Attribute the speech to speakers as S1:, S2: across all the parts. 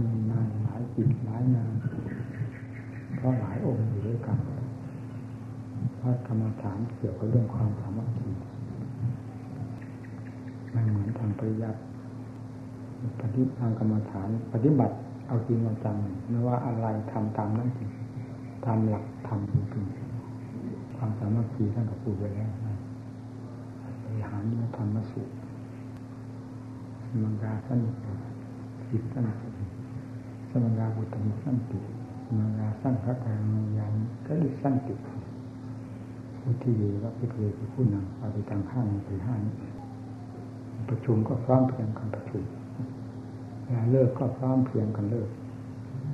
S1: มีนานหลายจิตหลายงานเพราะหลายองค์อยู่ด้วยกันพระกรรมฐานเกี่ยวกับเรื่องความสามัคคีไม่เหมือนทางปริยัติปฏิทางกรรมฐาน ปฏิบัติเอาจริงเอาจังไม่ว่าอะไรทำตามนั้นจริงตามหลักธรรมจริงความสามัคคีท่านก็พูดไว้แล้วนะบริหารนิธรรมสุมังกาสั้นสิบสั้น สมังาบุตรมิสั้นติมังาสั้นพระกายมังยานก็เลยสั้นติผู้ที่ดีว่าพิเศษผู้นำเอาไปทางข้างไปห้านี้ประชุมก็พร้อมเพียงกันประชุมเวลาเลิกก็พร้อมเพียงกันเลิก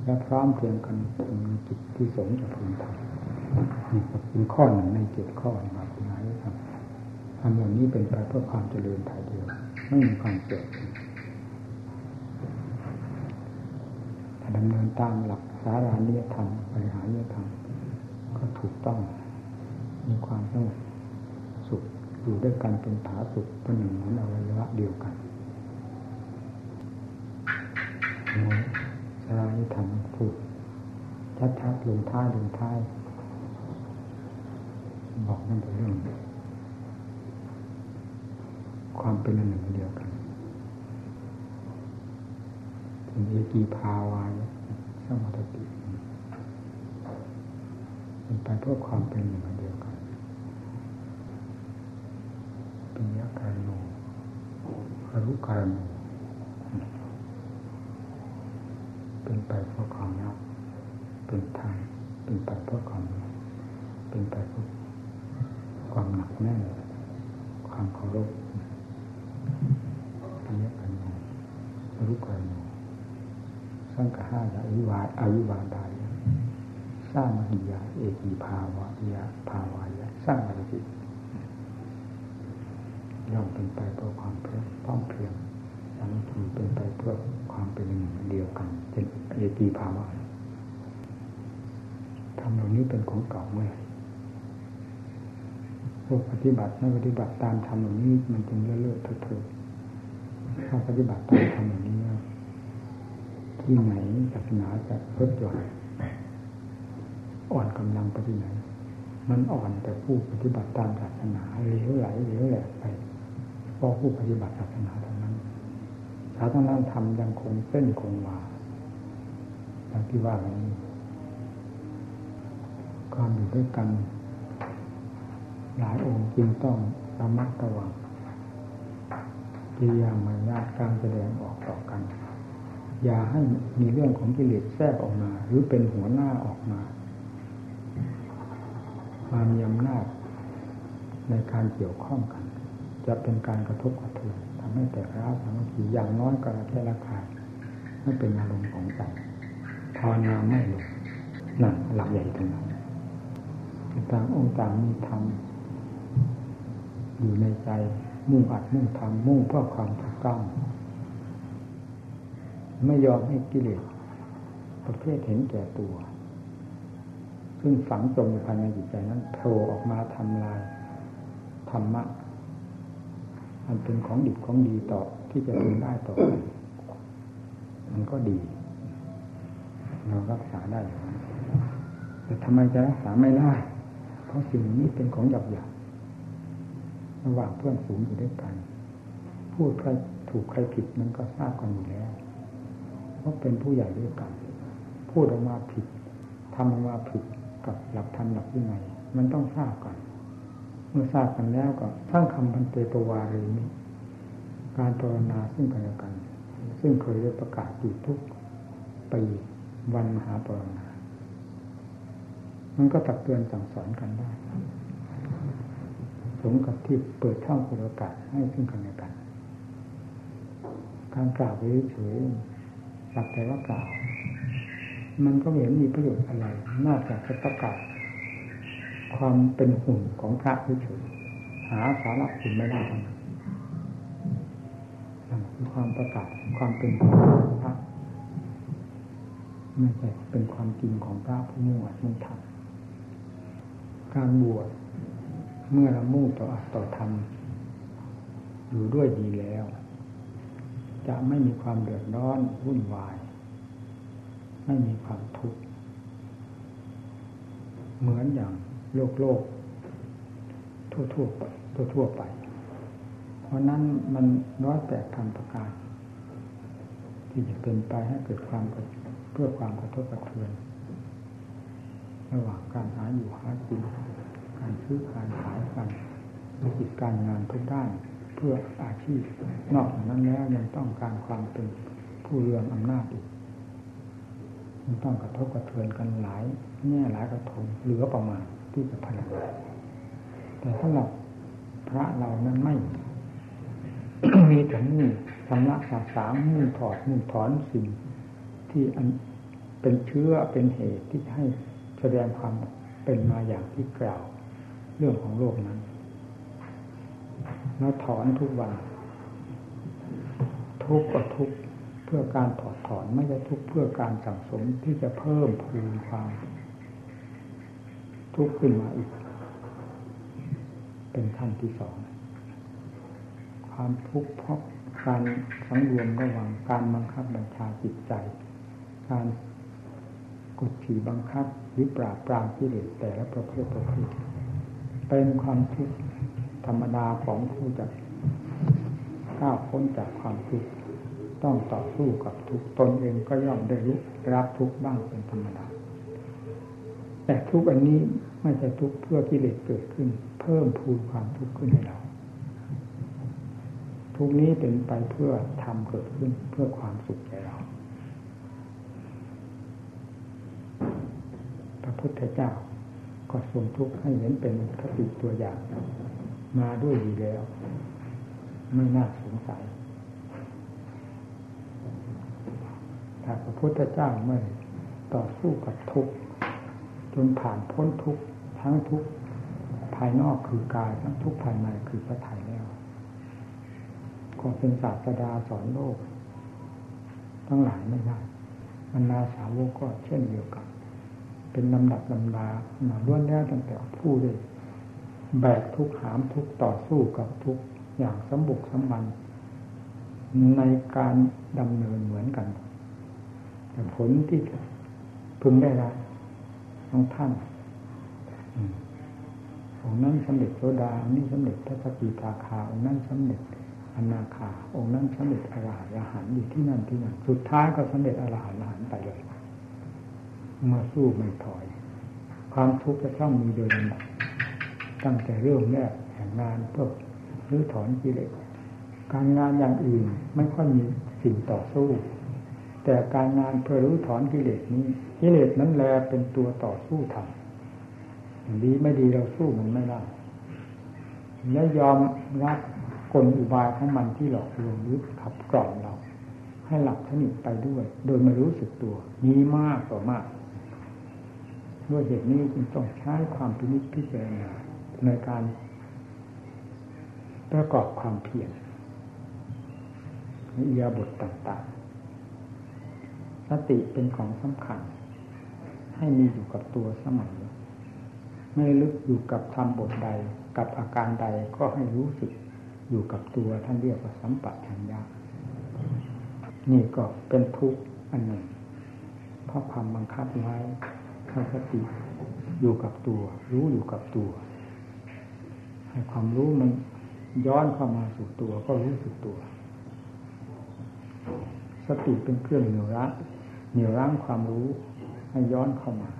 S1: และพร้อมเพียงกันถึงจุดที่สงจะพึงทำนี่เป็นข้อหนึ่งในเจ็ดข้อนะครับคุณนายครับทำอย่างนี้เป็นไปเพื่อความเจริญภายเดียวไม่มีความเสื่อม ถ้าดำเนินตามหลักสารานิยธรรมบริหารนิยธรรมก็ถูกต้อง มีความสงบสุขอยู่ด้วยกันเป็นผาสุขเป็นหนึ่งเหมือนอวัยวะเดียวกันสารานิยธรรมพูดชัดๆลงท้ายลงท้ายบอกนั่นเป็นเรื่องความเป็นหนึ่งเดียวกันถึง เอกีภาวายสมัติติเป็นไปเพื่อความเป็นหนึ่งเดียวกันเป็นยาการโนคารุการโนเป็นไปเพื่อความรักเป็นทางเป็นไปเพื่อความเป็นไปเพื่อความหนักแน่นความเคารพเป็นยาการโนคารุการโน สังฆห้ายาวิวาอาวิวาดายสร้างมหิยาเอกีภาวะยะภาวายะสร้างอะไรสิย่อมเป็นไปเพื่อความเพียรพร้อมเพียงสามัคคีเป็นไปเพื่อความเป็นหนึ่งเดียวกันเป็นเอกีภาวะทำเหล่านี้เป็นของเก่าเมื่อไหร่พวกปฏิบัติไม่ปฏิบัติตามทำเหล่านี้มันจึงเลอะเลอะเทอะเทอะถ้าปฏิบัติตามทำเหล่านี้ ที่ไหนศาสนาจะเพิ่มจอยอ่อนกำลังไปที่ไหน มันอ่อนแต่ผู้ปฏิบัติตามศาสนาเหลวไหลเหลวแหลกไปเพราะผู้ปฏิบัติศาสนาเท่านั้นศาสนาธรรมยังคงเส้นคงวาอย่างที่ว่านี้ความอยู่ด้วยกัน หลายองค์จึงต้องระมัดระวังกิริยามารยาทการแสดงออกต่อกัน อย่าให้มีเรื่องของกิเลสแทรกออกมา หรือเป็นหัวหน้าออกมา มามีอำนาจในการเกี่ยวข้องกัน จะเป็นการกระทบกระเทือนทำให้แต่ร้าวสามัคคีอย่างน้อยก็ระแค่ราคายไม่เป็นอารมณ์ของใจภาวนาไม่ลงนั่นหลักใหญ่ตรงนั้นต่างองค์ต่างมีธรรมอยู่ในใจมุ่งอัดมุ่งทำมุ่งเพื่อความถูกต้อง ไม่ยอมให้กิเลสประเภทเห็นแก่ตัว ซึ่งฝังจมอยู่ภายในจิตใจนั้นโผล่ออกมาทำลายธรรมะมันเป็นของดิบของดีต่อที่จะเป็นได้ต่อไปมันก็ดี เรารักษาได้แต่ทำไมจะรักษาไม่ได้ เพราะสิ่งนี้เป็นของหยาบหยาบระหว่างเพื่อนฝูงอยู่ด้วยกัน พูดใครถูกใครผิดมันก็ทราบกันอยู่แล้ว เพราะเป็นผู้ใหญ่ด้วยกัน พูดออกมาผิดทำออกมาผิดกับหลักธรรมหลักวินัยมันต้องทราบกัน เมื่อทราบกันแล้วก็ทั้งคำพันเตปวารีนี้การภาวนาซึ่งกันและกัน ซึ่งเคยได้ประกาศอยู่ทุกปีวันมหาปรณามันก็ตักเตือนสั่งสอนกันได้สมกับที่เปิดช่องเปิดโอกาสให้ซึ่งกันและกัน การกล่าวไปเฉย สักแต่ว่ากล่าวมันก็ไม่เห็นมีประโยชน์อะไร นอกจากจะประกาศความเป็นหุ่นของพระเฉยๆหาสาระคุณไม่ได้ทั้งนั้นคือความประกาศความเป็นของพระไม่ใช่เป็นความจริงของพระผู้มุ่งอัดมุ่งทำการบวชเมื่อเรามุ่งต่ออัตต่อธรรมอยู่ด้วยดีแล้ว จะไม่มีความเดือดร้อนวุ่นวาย ไม่มีความทุกข์เหมือนอย่างโลกโลก ทั่วทั่วไปทั่วทั่วไป เพราะนั้นมันร้อยแปดพันประการ ที่จะเป็นไปให้เกิดความเพื่อความกระทบกระเทือนระหว่างการหาอยู่หากินการซื้อการขายกันธุรกิจการงานทุกด้าน เพื่ออาชีพ นอกจากนั้นแล้วยังต้องการความเป็นผู้เรืองอำนาจอีกมันต้องกระทบกระเทือนกันหลายแง่หลายกระทงเหลือประมาณที่จะพลังแต่สำหรับพระเรานั้นไม่ มีแต่มุ่งชำระสาสางมุ่งถอดมุ่งถอนสิ่งที่อันเป็นเชื้อเป็นเหตุที่ให้แสดงความเป็นมาอย่างที่กล่าว เรื่องของโลกนั้น แล้วถอนทุกวัน ทุกก็ทุกเพื่อการถอดถอนไม่ใช่ทุกเพื่อการสั่งสมที่จะเพิ่มพูนความ ทุกข์ขึ้นมาอีก เป็นขั้นที่สอง ความทุกข์เพราะการสังรวมระหว่างการบังคับบัญชาจิตใจ การกดขี่บังคับหรือปราบปรามกิเลสแต่ละประเภทประเภทเป็นความทุกข์ ธรรมดาของผู้จะก้าวพ้นจากความทุกข์ต้องต่อสู้กับทุกตนเองก็ย่อมได้รู้รับทุกบ้างเป็นธรรมดา แต่ทุกอันนี้ไม่ใช่ทุกเพื่อกิเลสเกิดขึ้น เพิ่มพูนความทุกข์ขึ้นให้เรา ทุกนี้เป็นไปเพื่อทำเกิดขึ้นเพื่อความสุขแก่เรา พระพุทธเจ้าก็ทรงทุกข์ให้เห็นเป็นคติตัวอย่าง มาด้วยดีแล้ว ไม่น่าสงสัยถ้าพระพุทธเจ้าไม่ต่อสู้กับทุกข์จนผ่านพ้นทุกข์ทั้งทุกข์ภายนอกคือกายทั้งทุกข์ภายในคือพระทัยแล้วก็เป็นศาสดาสอนโลก ทั้งหลายไม่ได้บรรดาสาวกก็เช่นเดียวกัน เป็นลำดับลำดาหนาล้วนแล้วตั้งแต่ผู้ได้ แบกทุกหามทุกต่อสู้กับทุกอย่างสมบุกสมบัน ในการดำเนินเหมือนกัน แต่ผลที่พึงได้รับของท่านองนั้นสำเร็จโสดาองนี้สำเร็จพระสกิทาคาองนั้นสำเร็จอนาคาองนั้นสำเร็จอรหันต์อยู่ที่นั่นที่นั่นสุดท้ายก็สำเร็จอรหันต์อรหันต์ไปเลยเมื่อสู้ไม่ถอย ความทุกข์จะต้องมีโดยลำดับ ตั้งแต่เรื่องแรกแห่งงานเพื่อรื้อถอนกิเลสการงานอย่างอื่นไม่ค่อยมีสิ่งต่อสู้ แต่การงานเพื่อรู้ถอนกิเลสนี้กิเลสนั้นแลเป็นตัวต่อสู้ทำดีไม่ดีเราสู้มันไม่ได้และยอมรับกลอุบายของมันที่หลอกลวงหรือขับกล่อมเรา ให้หลับสนิทไปด้วย โดยไม่รู้สึกตัวมีมากต่อมาก ด้วยเหตุนี้จึงต้องใช้ความพินิจพิจารณา ในการประกอบความเพียรในอียาบทต่างๆ สติเป็นของสำคัญ ให้มีอยู่กับตัวเสมอไม่ลึกอยู่กับทำบทใด กับอาการใดก็ให้รู้สึกอยู่กับตัวท่านเรียกว่าสัมปชัญญะนี่ก็เป็นทุกข์อันหนึ่ง เพราะความบังคับไว้ให้สติอยู่กับตัว รู้อยู่กับตัว ให้ความรู้มันย้อนเข้ามาสู่ตัวก็รู้สึกตัว สติเป็นเครื่องเหนี่ยวรั้งเหนี่ยวรั้งความรู้ ให้ย้อนเข้ามา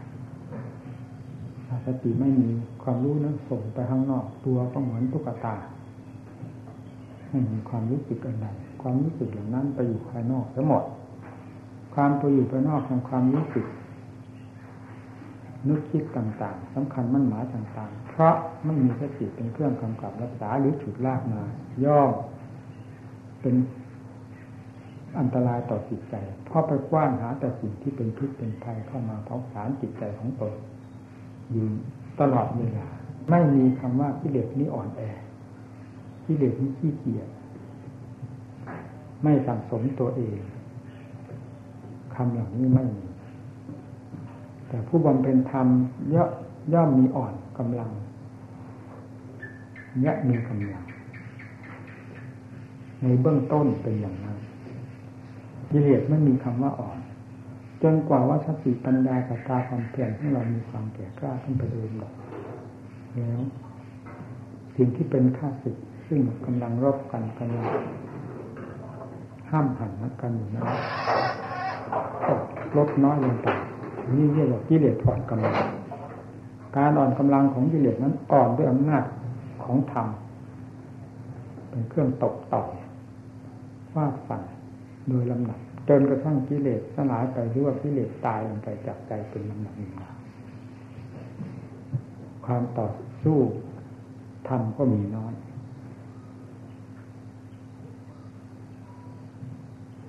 S1: ถ้าสติไม่มีความรู้นั้นส่งไปข้างนอก ตัวก็เหมือนตุ๊กตาไม่มีความรู้สึกอันใดความรู้สึกอย่านั้นไปอยู่ภายนอกทั้งหมด ความไปอยู่ภายนอกของความรู้สึก นึกคิดต่างๆสำคัญมั่นหมายต่างๆ เพราะไม่มีสติเป็นเครื่องกำกับรักษาหรือฉุดลากมา ย่อมเป็นอันตรายต่อจิตใจ เพราะไปกว้านหาแต่สิ่งที่เป็นพิษเป็นภัยเข้ามาเผาผลาญจิตใจของตนอยู่ตลอดเวลา ไม่มีคำว่ากิเลสนี้อ่อนแอกิเลสนี้ขี้เกียจไม่สั่งสมตัวเองคำเหล่านี้ไม่มี แต่ผู้บำเพ็ญธรรมย่อย่อมมีอ่อนกำลังยะมีกำลัง ในเบื้องต้นเป็นอย่างนั้นกิเลสไม่มีคำว่าอ่อน จนกว่าว่าสติปัญญากับตาความเพียรของเรามีความแก่กล้าขึ้นไปโดยลำดับแล้วสิ่งที่เป็นข้าศึกซึ่งกำลังรบกันกำลังห้ามหันกันอยู่นั้นลดน้อยลงไป นี่เรียกว่ากิเลสอ่อนกำลัง การอ่อนกำลังของกิเลสนั้นอ่อนด้วยอำนาจของธรรม เป็นเครื่องตกต่อยฟาดฟันโดยลำดับจนกระทั่งกิเลสสลายไปหรือว่ากิเลสตายลงไปจากใจเป็นลำดับหนึ่งความต่อสู้ธรรมก็มีน้อย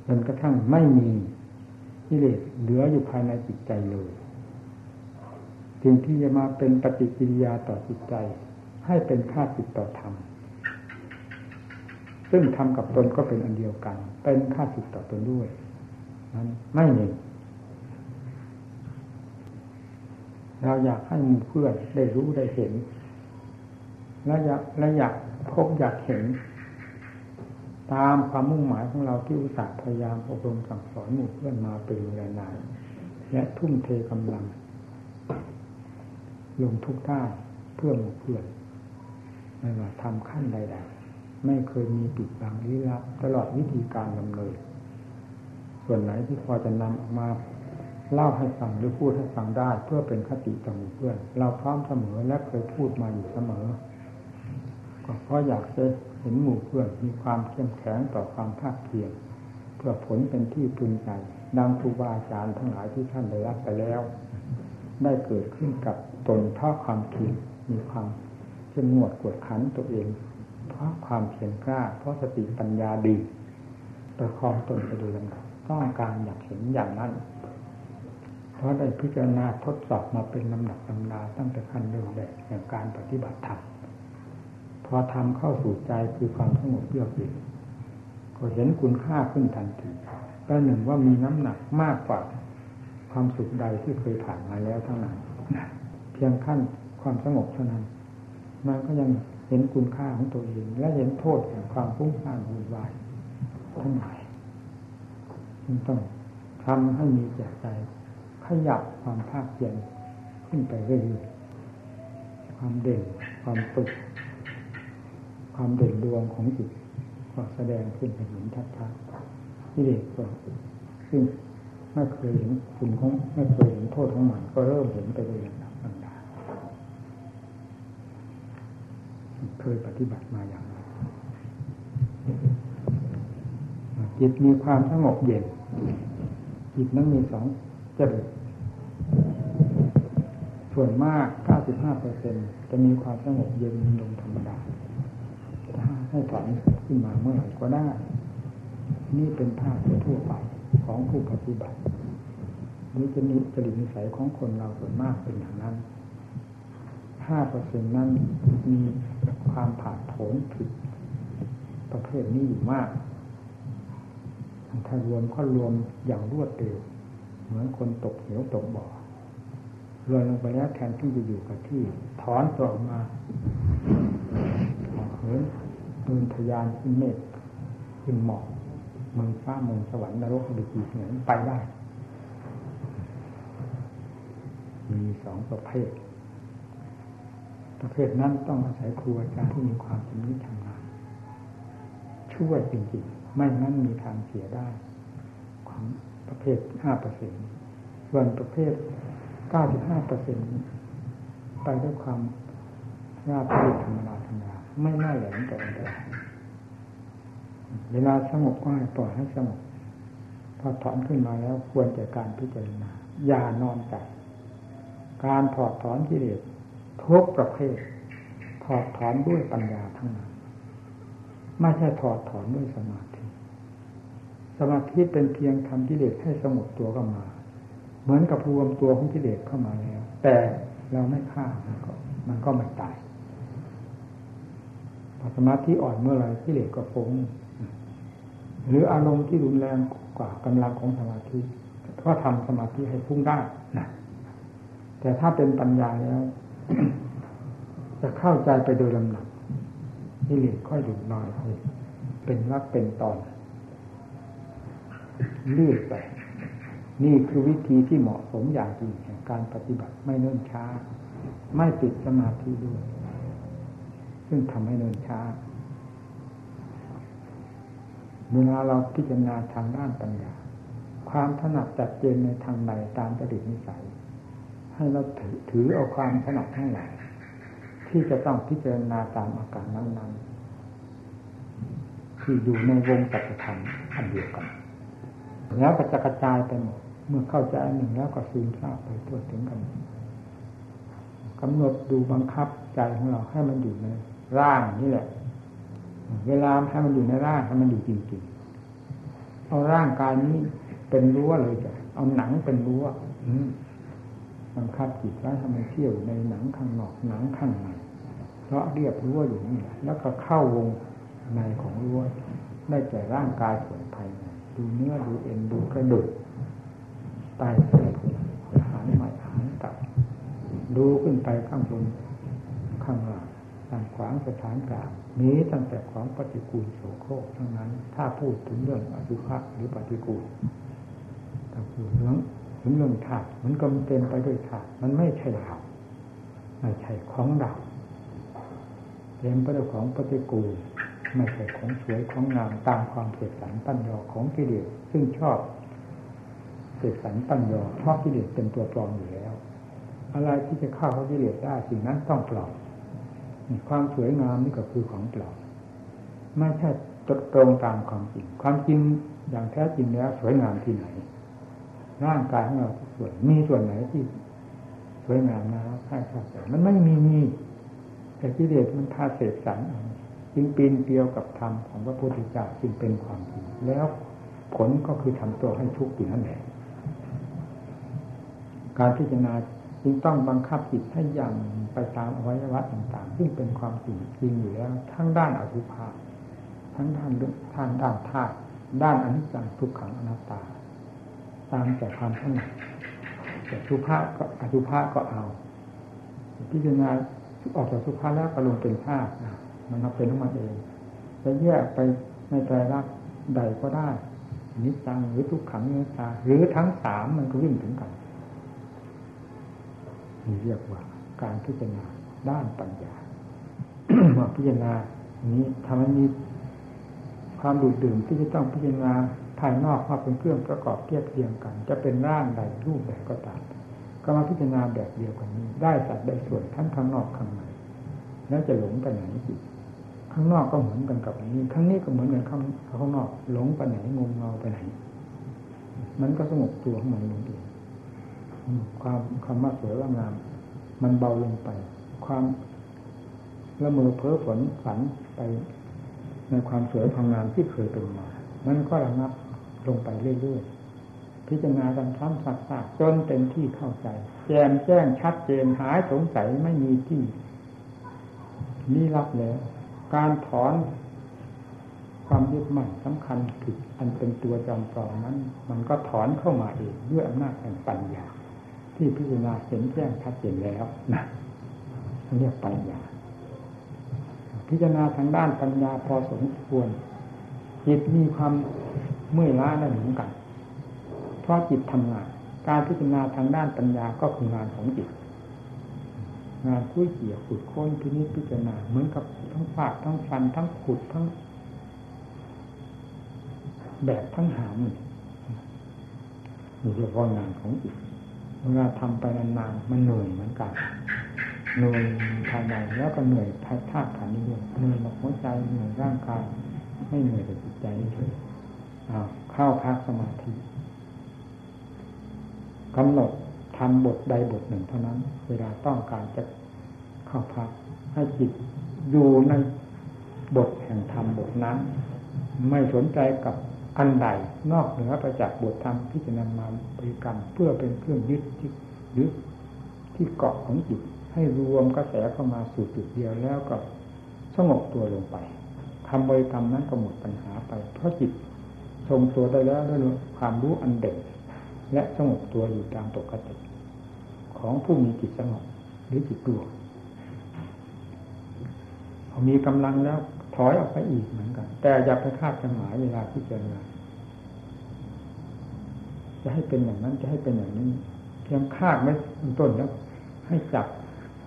S1: จนกระทั่งไม่มี กิเลสเหลืออยู่ภายในจิตใจเลยสิ่งที่จะมาเป็นปฏิกิริยาต่อจิตใจ ให้เป็นค่าจิตต่อธรรมซึ่งทำกับตนก็เป็นอันเดียวกัน เป็นค่าจิตต่อตนด้วย นั้นไม่มีเราอยากให้มูเพื่อนได้รู้ได้เห็น และอยากและอยากพบอยากเห็น ตามความมุ่งหมายของเราที่อุตส่าห์พยายามอบรมสั่งสอนหมู่เพื่อนมาเป็นเวลานานและทุ่มเทกำลัง ลงทุกท่าเพื่อหมู่เพื่อนไม่ว่าทำขั้นใดๆไม่เคยมีปิดบังลี้ลับตลอดวิธีการดำเนินส่วนไหนที่พอจะนำออกมาเล่าให้ฟังหรือพูดให้ฟังได้ เพื่อเป็นคติต่อหมู่เพื่อน เราพร้อมเสมอและเคยพูดมาอยู่เสมอก็เพราะอยากจะ เห็นหมู่เพื่อนมีความเข้มแข็งต่อความภาคเพียรเพื่อผลเป็นที่พึงใจดังครูบาอาจารย์ทั้งหลายที่ท่านได้รับไปแล้ว ได้เกิดขึ้นกับตนเพราะความเพียรมีความเข้มงวดกวดขันตัวเอง เพราะความเพียรกล้า เพราะสติปัญญาดีประคองตนไปโดยลำดับต้องการอยากเห็นอย่างนั้น เพราะได้พิจารณาทดสอบมาเป็นลำดับลำดาตั้งแต่ขั้นเริ่มแรกแห่งการปฏิบัติธรรม พอทำเข้าสู่ใจคือความสงบเยือกเย็นก็เห็นคุณค่าขึ้นทันทีประหนึ่งว่ามีน้ำหนักมากกว่าความสุขใดที่เคยผ่านมาแล้วทั้งนั้นเพียงขั้นความสงบเท่านั้นมันก็ยังเห็นคุณค่าของตัวเอง และเห็นโทษแห่งความฟุ้งซ่านวุ่นวายทั้งหลายต้องทำให้มีแก่ใจ ขยับความภาคเพียรขึ้นไปเรื่อยๆความเด่นความตุก ความเด่นดวงของจิตก็แสดงขึ้นเห็นชัดๆที่เด็กก็ซึ่งไม่เคยเห็นคุณของไม่เคยเห็นโทษของมันก็เริ่มเห็นไปเลยนะบรรดาเคยปฏิบัติมาอย่างไรจิตมีความสงบเย็นจิตนั้นมีสองจริตส่วนมาก 95เปอร์เซ็นจะมีความสงบเย็นลงธรรมดา ให้ถอนขึ้นมาเมื่อไหร่ก็ได้ นี่เป็นภาพทั่วไปของผู้ปฏิบัตินี่จะมีจริตนิสัยของคนเราส่วนมากเป็นอย่างนั้น5เปอร์เซ็นนั้นมีความผ่าโผนผิดประเภทนี้อยู่มาก ถ้ารวมก็รวมอย่างรวดเร็ว เหมือนคนตกเหวตกบ่อรวนลงไปแล้วแทนที่จะอยู่กับที่ ถอนตัวออกมาเหิน ดินทยานขึ้นเมฆขึ้นหมอกเมืองฟ้าเมืองสวรรค์นรกดุจีเหนือไปได้ มีสองประเภท ประเภทนั้นต้องอาศัยครูอาจารย์ที่มีความชำนิชำนาญช่วยจริงๆ ไม่งั้นมีทางเสียได้ความประเภทห้าเปอร์เซ็นต์ส่วนประเภทเก้าสิบห้าเปอร์เซ็นต์ไปด้วยความราบรื่นธรรมดาธรรมดา ไม่น่าแหลมแต่อันใดเวลาสงบก็ให้ปล่อยให้สงบพอถอนขึ้นมาแล้วควรแก่การพิจารณาอย่านอนใจการถอดถอนกิเลสทุกประเภท ถอดถอนด้วยปัญญาทั้งนั้นไม่ใช่ถอดถอนด้วยสมาธิ สมาธิเป็นเพียงทำกิเลสให้สงบตัวเข้ามา เหมือนกับรวมตัวของกิเลสเข้ามาแล้ว แต่เราไม่ฆ่ามันก็มันก็ไม่ตาย สมาธิอ่อนเมื่อไรกิเลสก็ฟุ้งหรืออารมณ์ที่รุนแรงกว่ากำลังของสมาธิก็ทำสมาธิให้พุ่งได้นะแต่ถ้าเป็นปัญญาแล้ว จะเข้าใจไปโดยลำดับิเลสค่อยดุดน้อยไปเป็นรักเป็นตอนเลื่อยไป นี่คือวิธีที่เหมาะสมอย่างจริงแห่งการปฏิบัติไม่เนิ่นช้า ไม่ติดสมาธิด้วย ซึ่งทำให้เนินช้า เวลาเราพิจารณาทางด้านปัญญา ความถนัดจัดเจนในทางใดตามจริตนิสัย ให้เราถือถือเอาความถนัดทั้งหลายที่จะต้องพิจารณาตามอาการนั้นๆ ที่อยู่ในวงสัจธรรมอันเดียวกัน แล้วก็จะกระจายไปหมด เมื่อเข้าใจอันหนึ่งแล้วก็ซึมซาบไปทั่วถึงกันกำหนดดูบังคับใจของเราให้มันอยู่ใน ร่างนี่แหละ เวลาให้มันอยู่ในร่างให้มันอยู่จริงๆเอาร่างกายนี้เป็นรั้วเลยจ้ะเอาหนังเป็นรั้วบังคับจิตไว้ทำไมเที่ยวในหนังข้างนอกหนังข้างในเพราะเรียบรั้วอยู่นี่แหละแล้วก็เข้าวงในของรั้วได้แก่ร่างกายส่วนภายในดูเนื้อดูเอ็นดูกระดูกใต้เสื้อหางใหม่หางตับดูขึ้นไปข้างบนข้างล่าง ด้านขวางสถานกลางมีตั้งแต่ของปฏิกูลโสโครกทั้งนั้น ถ้าพูดถึงเรื่องอสุภะหรือปฏิกูลถ้าพูดเรื่องถึงเรื่องธาตุมันก็เป็นไปด้วยธาตุมันไม่ใช่เราไม่ใช่ของเราเต็มไปด้วยของปฏิกูลไม่ใช่ของสวยของงามตามความเกิดสันปัญญาของกิเลสซึ่งชอบเกิดสันปัญญาเพราะกิเลสเป็นตัวปลอมอยู่แล้ว อะไรที่จะเข้าเขากิเลสได้สิ่งนั้นต้องปลอม ความสวยงามนี่ก็คือของปลอมไม่ใช่ตรงตามความจริง ความจริงอย่างแท้จริงแล้วสวยงามที่ไหน ร่างกายของเราทุกส่วนมีส่วนไหนที่สวยงามนะใช่ครับมันไม่มีมีแต่กิเลสมันพาเสกสรรจึงปีนเกลียวกับธรรมของพระพุทธเจ้าจึงเป็นความจริงแล้วผลก็คือทำตัวให้ทุกข์อยู่นั่นแหละการพิจารณา จึงต้องบังคับจิตให้ยังไปตามอวัยวะต่างๆ ซึ่งเป็นความจริงจริงอยู่แล้วทั้งด้านอสุภะทั้งด้านเรื่องทางด้านธาตุด้านอนิจจังทุกขังอนัตตา ตามแต่ความถนัดแต่สุภาพก็อสุภะก็เอา พิจารณาออกจากสุภาพแล้วก็ลงเป็นธาตุมันเอาเป็นของมันเองจะแยกไปในใจรักใดก็ได้นิจจังหรือทุกขังเนื้อตาหรือทั้งสามมันก็วิ่งถึงกัน นี่เรียกว่าการพิจารณาด้านปัญญามาพิจารณานี้ทำให้มีความดูดดื่มที่จะต้องพิจารณาภายนอกว่าเป็นเครื่องประกอบเทียบเทียงกัน จะเป็นร่างใดรูปใดก็ตามก็มาพิจารณาแบบเดียวกันนี้ ได้สัดได้ส่วนทั้งข้างนอกข้างในแล้วจะหลงไปไหนจิตข้างนอกก็เหมือนกันกับนี้ข้างนี้ก็เหมือนกันข้างข้างนอก หลงไปไหนงงเงาไปไหน มันก็สงบตัวของมันลงเอง ความคำว่าสวยว่างาม มันเบาลงไป ความละเมอเพ้อฝนฝันไปในความสวยความงามที่เคยเป็นมา มันก็ระงับลงไปเรื่อยๆ พิจารณากันท้ำสักๆกจนเต็มที่เข้าใจ แจ่มแจ้งชัดเจนหายสงสัยไม่มีที่นี่รับแล้ว การถอนความยึดมั่นสำคัญผิดอันเป็นตัวจอมปลอมนั้น มันก็ถอนเข้ามาเองด้วยอำนาจแห่งปัญญา ที่พิจารณาเห็นแจ้งชัดเจนแล้วนะเรียกปัญญา พิจารณาทางด้านปัญญาพอสมควร จิตมีความเมื่อยล้าได้เหมือนกัน เพราะจิตทำงาน การพิจารณาทางด้านปัญญาก็คืองานของจิต งานคุยเกี่ยวขุดค้นพินิจพิจารณาเหมือนกับทั้งฟาดทั้งฟันทั้งขุดทั้ง แบบทั้งหามนี่เรียกว่างานของจิต เวลาทำไปนานๆมันเหนื่อยเหมือนกันเหนื่อยภายในแล้วก็เหนื่อยภายธาตุขันนี้ด้วยเหนื่อยหมดหัวใจเหนื่อยร่างกายไม่เหนื่อยแต่จิตใจเฉยเข้าพักสมาธิกำหนดทำบทใดบทหนึ่งเท่านั้น เวลาต้องการจะเข้าพัก ให้จิตอยู่ในบทแห่งธรรมบทนั้น ไม่สนใจกับ อันใดนอกเหนือไปจากบทธรรมที่จะนำมาบริกรรมเพื่อเป็นเครื่องยึดที่ยึดที่เกาะของจิตให้รวมกระแสเข้ามาสู่จุดเดียวแล้วก็สงบตัวลงไปทำบริกรรมนั้นก็หมดปัญหาไป เพราะจิตทรงตัวได้แล้วด้วยความรู้อันเด่นและสงบตัวอยู่ตามปกติ ของผู้มีจิตสงบหรือจิตตัวพอมีกำลังแล้วถอยออกไปอีกเหมือนกัน แต่อย่าไปคาดหมายเวลาที่เจอ จะให้เป็นอย่างนั้นจะให้เป็นอย่างนี้ เพียงคาดไม่ต้นแล้วให้จับ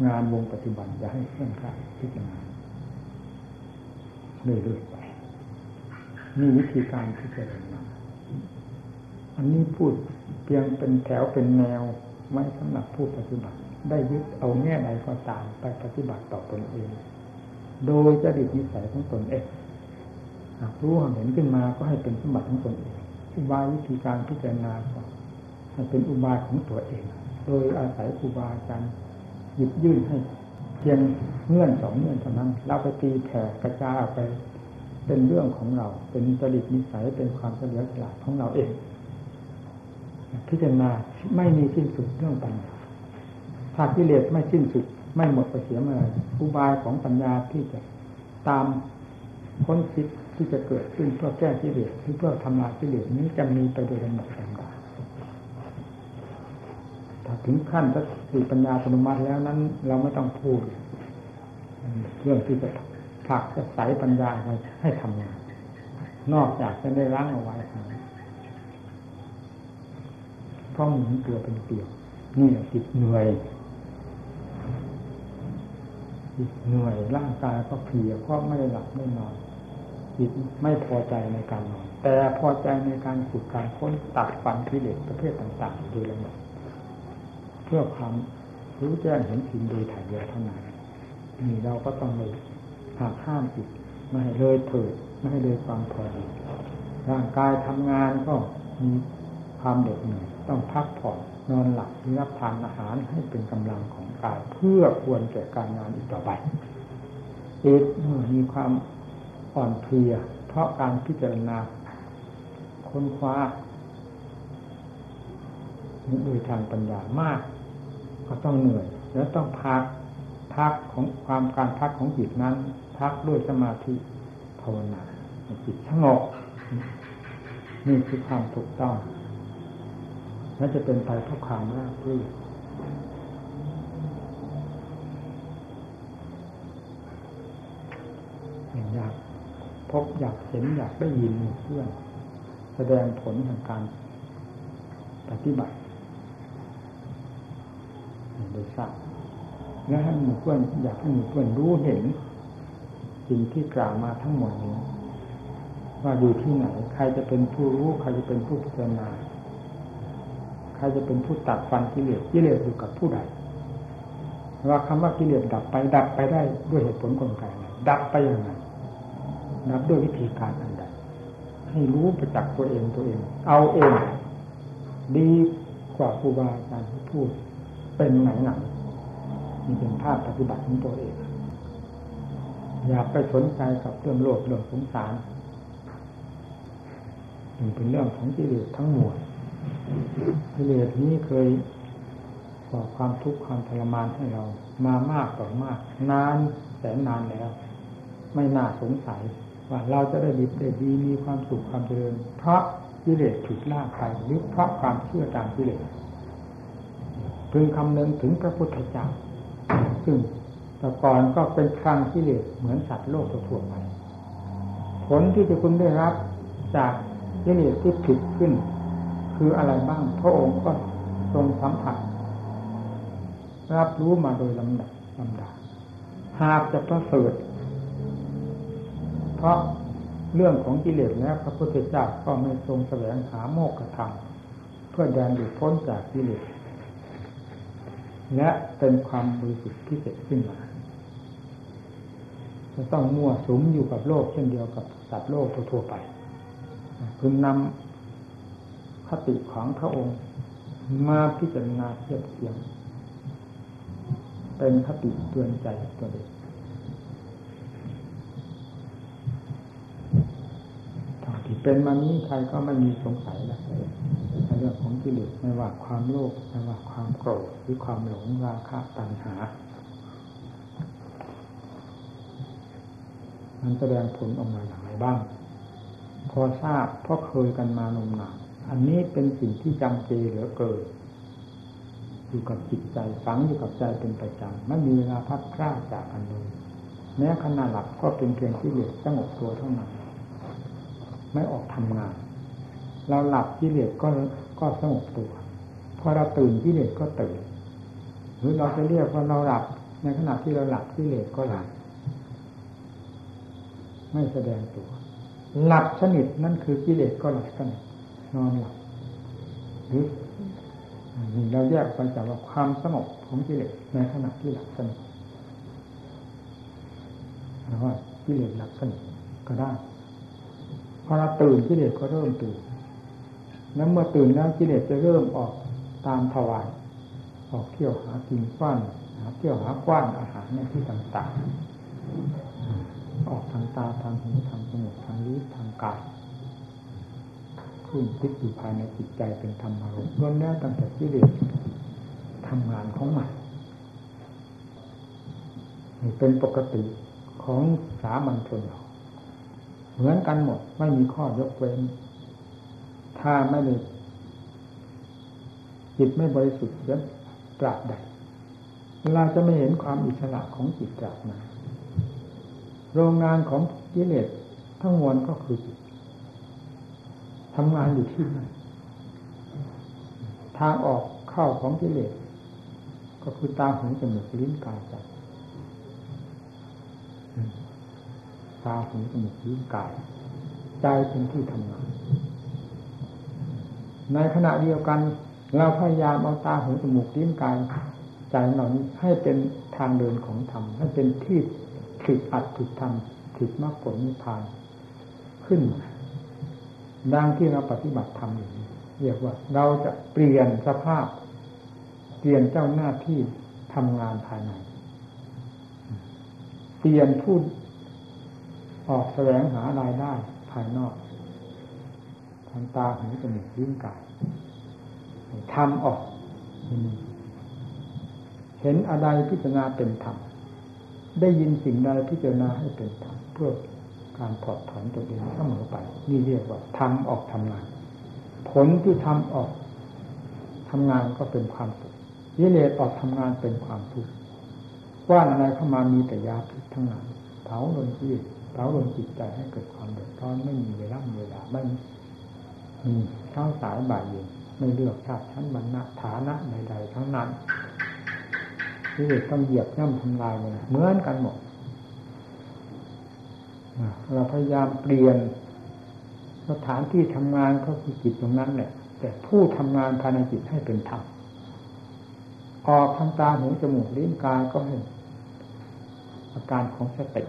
S1: งานวงปฏิบัติอย่าให้เคลื่อนคาดพิจารณาเรื่อยๆไปนี่วิธีการพิจารณาอันนี้พูดเพียงเป็นแถวเป็นแนวไม่สำหรับผู้ปฏิบัติ ได้ยึดเอาแง่ไหนก็ตามไปปฏิบัติต่อตนเอง โดยจริตนิสัยของตนเองหากรู้เห็นขึ้นมาก็ให้เป็นสมบัติของตนเอง อุบายวิธีการพิจารณาก็ให้เป็นอุบายของตัวเอง โดยอาศัยอุบายการหยิบยื่นให้เพียงเงื่อนสองเงื่อนเท่านั้น เราไปตีแผ่กระจายไป เป็นเรื่องของเรา เป็นจริตนิสัยเป็นความเฉลียวฉลาดของเราเอง พิจารณาไม่มีสิ้นสุดเรื่องปัญญาถ้ากิเลสไม่สิ้นสุด ไม่หมดไปเสียเมื่อไรอุบายของปัญญาที่จะตามพ้นคิด ที่จะเกิดขึ้นเพื่อแก้กิเลสหรือเพื่อทำลายกิเลสนี้จะมีไปโดยลำดับลำดับถ้าถึงขั้นสติปัญญาสมุมาแล้วนั้น เราไม่ต้องพูด เรื่องที่จะผลักจะใสปัญญาไปให้ทำงานนอกจากจะได้ล้างเอาไว้เพราะหมุนตัวเป็นเปลี่ยวนี่จิตเหนื่อยจิตเหนื่อยร่างกายก็เพลียเพราะไม่ได้หลับไม่นอน จิตไม่พอใจในการนอน แต่พอใจในการฝึกการค้นตัดฟันพิเลสประเภทต่างๆโดยละเอียดเพื่อความรู้แจ้งเห็นสิ่งโดยถ่ายเดียวเท่านั้นนี่เราก็ต้องเลยหากห้ามจิตไม่ให้เลยเถิดไม่ให้เลยความพอดีร่างกายทำงานก็มีความเหน็ดเหนื่อยต้องพักผ่อนนอนหลับรับทานอาหารให้เป็นกำลังของกายเพื่อควรแก่การงานอีกต่อไปจิตเมื่อมีความ อ่อนเพลีย เพราะการพิจารณาค้นคว้าโดยทางปัญญามาก ก็ต้องเหนื่อย แล้วต้องพักพักของความการพักของจิตนั้น พักด้วยสมาธิภาวนาจิตสงบนี่คือความถูกต้องและจะเป็นไปเพราะความราบรื่นอยาก พบอยากเห็นอยากได้ยินเพื่อนแสดงผลทางการปฏิบัติโดยทราบและให้หมู่เพื่อนอยากให้หมู่เพื่อนรู้เห็นสิ่งที่กล่าวมาทั้งหมดนี้ว่าอยู่ที่ไหน ใครจะเป็นผู้รู้ ใครจะเป็นผู้พิจารณา ใครจะเป็นผู้ตัดฟันกิเลสกิเลสอยู่กับผู้ใดว่าคำว่ากิเลสดับไปดับไปได้ด้วยเหตุผลกลไกดับไปอยังไง ดับด้วยวิธีการอันใดให้รู้ประจักษ์ตัวเองตัวเอง เอาเอง ดีกว่าครูบาอาจารย์พูด เป็นไหนหนังนี่เป็นภาพปฏิบัติของตัวเอง อย่าไปสนใจกับเรื่องโลกเรื่องสงสารมันเป็นเรื่องของกิเลสทั้งหมดกิเลสนี้เคยก่อความทุกข์ความทรมานให้เรา มามากต่อมาก นานแสนนานแล้ว ไม่น่าสงสัย ว่าเราจะได้ดีได้ดีมีความสุขความเจริญ เพราะกิเลสถูกล่าไปหรือเพราะความเชื่อตามกิเลสพึงคำนึงถึงพระพุทธเจ้าซึ่งแต่ก่อนก็เป็นครั้งกิเลสเหมือนสัตว์โลกทั่วไปผลที่จะคุณได้รับ จากกิเลสที่ผิดขึ้น คืออะไรบ้าง พระองค์ก็ทรงสัมผัสรับรู้มาโดยลำดับลำดาหากจะประเสริฐ พราะเรื่องของกิเลสแล้วพระพุทธเจ้าก็ไม่ทรงแสวงหาโมกขธรรมเพื่อแดนหลุดพ้นจากกิเลสและเป็นความบริสุทธิ์พิเศษขึ้นมาจะต้องมั่วสุมอยู่กับโลกเช่นเดียวกับสัตว์โลกทั่วไปพึงนำคติของพระองค์มาพิจารณาเทียบเทียง เป็นคติเตือนใจตัวเองที่ เป็นมานี้ใครก็ไม่มีสงสัยแล้วในเรื่องของกิเลสไม่ว่าความโลภไม่ว่าความโกรธหรือความหลงราคะตัณหา มันแสดงผลออกมาอย่างไรบ้าง พอทราบเพราะเคยกันมานมนานอันนี้เป็นสิ่งที่จำเจเหลือเกินอยู่กับจิตใจฝังอยู่กับใจเป็นประจำไม่มีเวลาพักคลาดจากกันเลยแม้ขณะหลับก็เป็นเพียงที่เหลือสงบตัวเท่านั้น ไม่ออกทำงาน เราหลับกิเลสก็ก็สงบตัวพอเราตื่นกิเลสก็ตื่น หรือเราจะเรียกว่าเราหลับ ในขณะที่เราหลับกิเลสก็หลับไม่แสดงตัว หลับสนิทนั่นคือกิเลสก็หลับสนิทนอนหลับหรือเราแยกไปจากว่าความสงบของกิเลสในขณะที่หลับสนิทแล้วว่ากิเลสหลับสนิทก็ได้ พอเราตื่นกิเลสก็เริ่มตื่นแล้วเมื่อตื่นแล้วกิเลสจะเริ่มออกตามทวารออกเที่ยวหากินกว้านหาเที่ยวหากว้านอาหารในที่ต่างๆ ออกทางตาทางหูทางจมูกทางลิ้นทางกายขึ้นติดอยู่ภายในจิตใจเป็นธรรมารมณ์ล้วนแล้วตั้งแต่กิเลสทำงานของมันนี่เป็นปกติของสามัญชนเรา เหมือนกันหมด ไม่มีข้อยกเว้น ถ้าไม่ได้จิตไม่บริสุทธิ์ยันตราบใดเราจะไม่เห็นความอิสระของจิตตราบนั้นโรงงานของกิเลสทั้งมวลก็คือจิตทำงานอยู่ที่นั่นทางออกเข้าของกิเลสก็คือตาหูจมูกลิ้นกายใจ ตาหูจมูกลิ้นกายใจเป็นที่ทำงาน ในขณะเดียวกัน เราพยายามเอาตาหูจมูกลิ้นกายใจเรานี้ให้เป็นทางเดินของธรรมให้เป็นที่ผิดอัดผิดทำผิดมรรคผลนิพพานขึ้นมาดังที่เราปฏิบัติธรรมอยู่เรียกว่าเราจะเปลี่ยนสภาพ เปลี่ยนเจ้าหน้าที่ทำงานภายใน เปลี่ยนพูด ออกแสวงหารายได้ภายนอกทางตาหูจมูกลิ้นกายทำออก เห็นอะไรพิจารณาเป็นธรรมได้ยินสิ่งใดพิจารณาให้เป็นธรรมเพื่อการถอดถอนตัวเองเสมอไป นี่เรียกว่าทำออกทำงาน ผลที่ทำออกทำงานก็เป็นความสุขยิเลสออกทำงานเป็นความทุกข์ว่าอะไรเข้ามามีแต่ยาพิษทั้งนั้นเผาลนชีวิต เผาลนจิตใจให้เกิดความเดือดร้อนไม่มีเวลาเวลาไม่มีเช้าสายบ่ายเย็นไม่เลือกชาติชั้นบรรณะฐานะใดๆทั้งนั้นที่เด็กต้องเหยียบย่ำทำลายเลยเหมือนกันหมดเราพยายามเปลี่ยนสถานที่ทำงานก็คือจิตตรงนั้นแหละแต่ผู้ทำงานภายในจิตให้เป็นธรรมออกทางตาหูจมูกลิ้นกายก็ให้อาการของสติ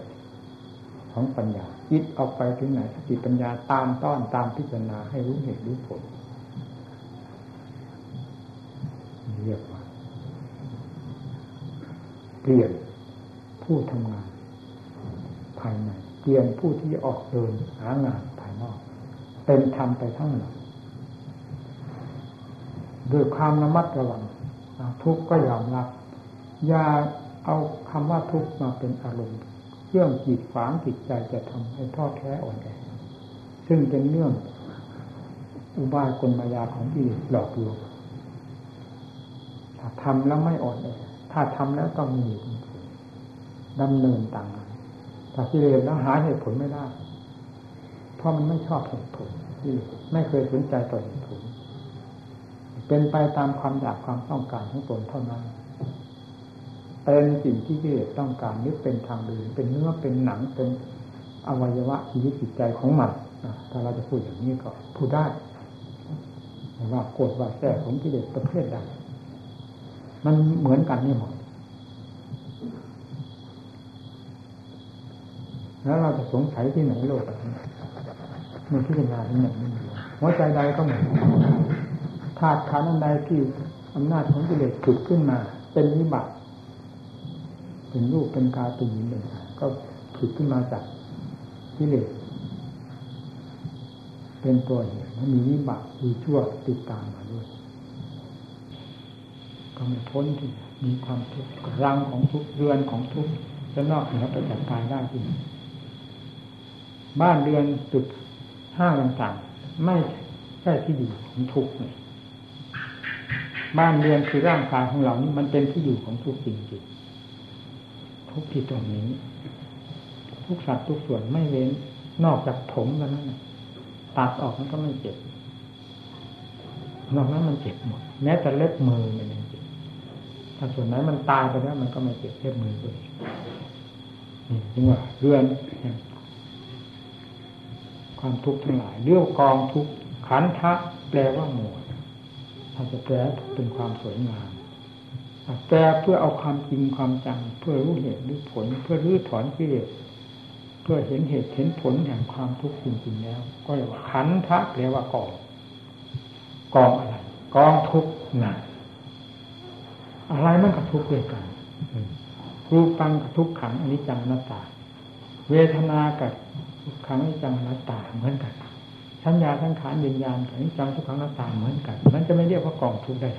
S1: ของปัญญาจิตออกไปถึงไหนสติปัญญาตามต้อนตามพิจารณาให้รู้เหตุรู้ผลเรียกว่าเปลี่ยนผู้ทำงานภายในเปลี่ยนผู้ที่ออกเดินหางานภายนอก เป็นธรรมไปทั้งหมดด้วยความระมัดระวังทุกข์ก็ยอมรับอย่าเอาคำว่าทุกข์มาเป็นอารมณ์ เรื่องกีดขวางจิตใจจะทำให้ท้อแท้อ่อนแอซึ่งเป็นเรื่องอุบายกลมายาของที่หลอกลวงถ้าทำแล้วไม่อ่อนแอถ้าทำแล้วต้องมีดำเนินต่างถ้ากิเลสแล้วหาเหตุผลไม่ได้ เพราะมันไม่ชอบเหตุผลที่ไม่เคยสนใจต่อเหตุผลเป็นไปตามความอยากความต้องการของตนเท่านั้น เป็นสิ่งที่กิเลสต้องการนึกเป็นทางเดินเป็นเนื้อเป็นหนังเป็นอวัยวะชีวิตจิตใจของมันถ้าเราจะพูดอย่างนี้ก็พูดได้ว่าโกรธว่าแท้ของกิเลสประเภทใดมันเหมือนกันนี่หมดแล้วเราจะสงสัยที่ไหนโลกมันพิจารณาที่ไหนมันอยู่หัวใจใดก็เหมือนธาตุขันธ์อันใดที่อำนาจของกิเลสผุดขึ้นมา เป็นวิบัติ เป็นรูปเป็นกาเป็นหญิงเป็นชายก็ผุดขึ้นมาจากกิเลสเป็นตัวเหตุมันมีวิบัติมีชั่วติดตามมาด้วย ก็ไม่พ้นที่มีความทุกข์รังของทุกเรือนของทุกจะนอกเหนือไปจากกายได้ที่บ้านเรือนจุดห้าต่างๆ ไม่ใช่ที่อยู่ของทุกข์บ้านเรือนคือร่างกายของเรานี่มันเป็นที่อยู่ของทุกสิ่งจริง ทุกที่ตรงนี้ ทุกสัตว์ทุกส่วนไม่เว้นนอกจากผมแล้วนั่นตัดออกมันก็ไม่เจ็บนอกนั้นมันเจ็บหมดแม้แต่เล็บมือมันยังเจ็บถ้าส่วนไหนมันตายไปแล้วมันก็ไม่เจ็บเล็บมือเลยนี่จึงว่าเรือนความทุกข์ทั้งหลายเรื่องกองทุกข์ขันทะแปลว่าหมวดถ้าจะแปลเป็นความสวยงาม แปลเพื่อเอาความจริงความจังเพื่อรู้เหตุรู้ผล เพื่อรื้อถอนกิเลสเพื่อเห็นเหตุเห็นผลแห่งความทุกข์จริงๆแล้ว ก็เรียกว่าขันทะแปลว่ากองกองอะไรกองทุกข์หนักอะไรมันกับทุกข์ด้วยกันรูปังกับทุกขังอนิจจังนัตตา เวทนากับทุกขังอนิจจังนัตตาเหมือนกันสัญญาสังขารวิญญาณกับอนิจจังทุกขังนัตตาเหมือนกัน มันจะไม่เรียกว่ากองทุกข์ได้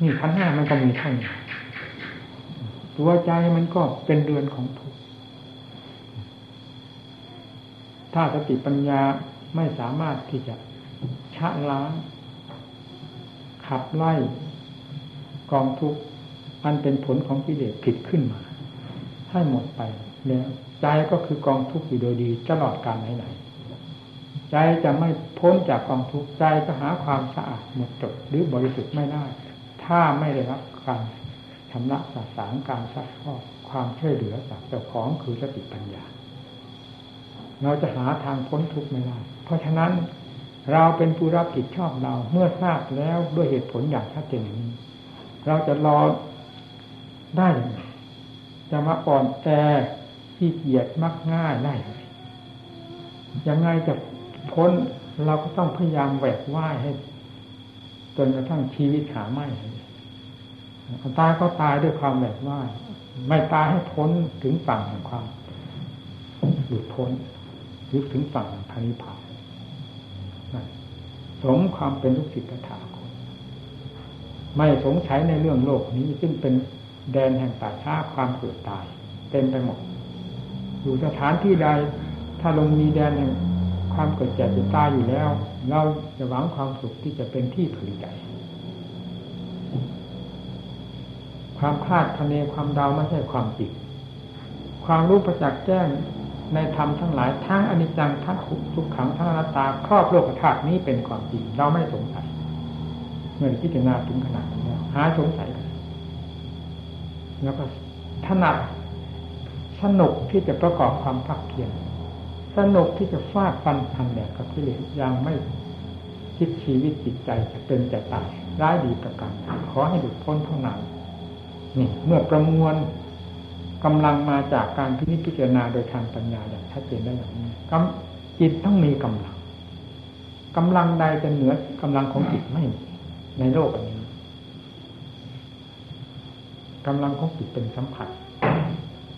S1: นี่ขันห้ามันก็มีเท่านี้ตัวใจมันก็เป็นเรือนของทุกข์ถ้าสติปัญญาไม่สามารถที่จะชะล้าง ขับไล่กองทุกข์อันเป็นผลของกิเลสผิดขึ้นมา ให้หมดไปแล้วใจก็คือกองทุกข์อยู่โดยดีตลอดกาลไหนๆใจจะไม่พ้นจากกองทุกข์ใจจะหาความสะอาดหมดจดหรือบริสุทธิ์ไม่ได้ ถ้าไม่ได้รับการชำระสาสางการซักพอกความช่วยเหลือจากเจ้าของคือสติปัญญา เราจะหาทางพ้นทุกข์ไม่ได้ เพราะฉะนั้นเราเป็นผู้รับผิดชอบเราเมื่อทราบแล้วด้วยเหตุผลอย่างชัดเจนอย่างนี้ เราจะรอได้ยังไงจะมาอ่อนแอที่เกียดมักง่ายได้ยังไงจะพ้นเราก็ต้องพยายามแหวกว่ายให้ จนกระทั่งชีวิตหาไม่ตายก็ตายด้วยความแหวกว่าไม่ตายให้พ้นถึงฝั่งแห่งความหลุดพ้นหรือถึงฝั่งพานิพานสมความเป็นลูกศิษย์ตถาคตไม่สงสัยในเรื่องโลกนี้ซึ่งเป็นแดนแห่งป่าช้าความเกิดตาย เต็มไปหมด อยู่สถานที่ใดถ้าลงมีแดนแห่ง ความเกิดแก่เจ็บตายอยู่แล้ว เราจะหวังความสุขที่จะเป็นที่ผลิตใจ ความคาดคะเนความเดาไม่ใช่ความจริงความรู้ประจักษ์แจ้งในธรรมทั้งหลายทั้งอนิจจังทั้งทุกขังทั้งอนัตตาครอบโลกธาตุนี้เป็นความจริงเราไม่สงสัยเมื่อพิจารณาถึงขนาดนี้หาสงสัยแล้วก็ถนัดสนุกที่จะประกอบความพักเพียร สนุกที่จะฟาดฟันทันแดดกับกิเลสยังไม่คิดชีวิตจิตใจจะเป็นจะตายร้ายดีประการขอให้หลุดพ้นเท่านั้นนี่เมื่อประมวลกำลังมาจากการพิพจารณาโดยทางปัญญาอย่างชัดเจนได้อย่างนี้กจิตต้องมีกำลังกำลังใดจะเหนือกำลังของจิตไม่มีในโลกนี้กำลังของจิตเป็นสัมผัส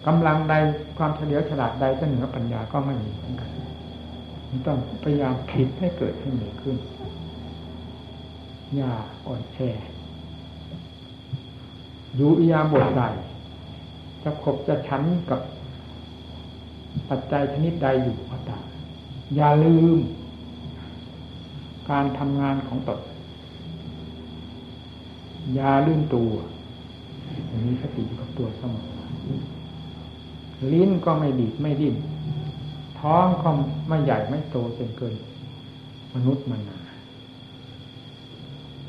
S1: กำลังใดความเฉลียวฉลาดใดจะเหนือปัญญาก็ไม่มีเหมือนกันต้องพยายามผิดให้เกิดให้มีขึ้น อย่าอ่อนแออยู่อยาบทใดจะขบจะชั้นกับปัจจัยชนิดใดอยู่ก็ตามอย่าลืม การทำงานของตนอย่าลืมตัวมีสติอยู่กับตัวเสมอ ลิ้นก็ไม่ดีดไม่ดิ้นท้องก็ไม่ใหญ่ไม่โตจนเกิน มนุษย์มันนา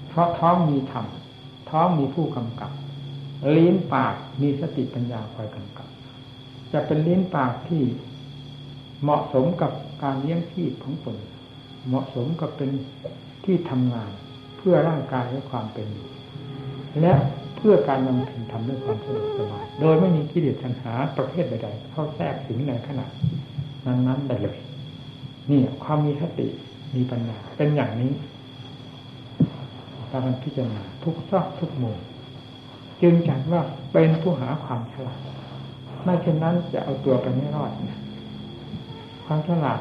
S1: เพราะท้องมีธรรมท้องมีผู้กำกับ ลิ้นปากมีสติปัญญาคอยกำกับ จะเป็นลิ้นปากที่เหมาะสมกับการเลี้ยงชีพของตนเหมาะสมกับเป็นที่ทำงานเพื่อร่างกายและความเป็นอยู่และ พื่อการนำถึงทำด้วยความสะดวกสบาย โดยไม่มีกิเลสชันหาประเภทใดๆเข้าแทรกถึงในขณะนั้นๆได้เลย นี่ความมีสติมีปัญญาเป็นอย่างนี้การพิจารณาทุกซอกทุกมุมจึงจัดว่าเป็นผู้หาความฉลาดไม่เช่นนั้นจะเอาตัวไปไม่รอดนะความฉลาด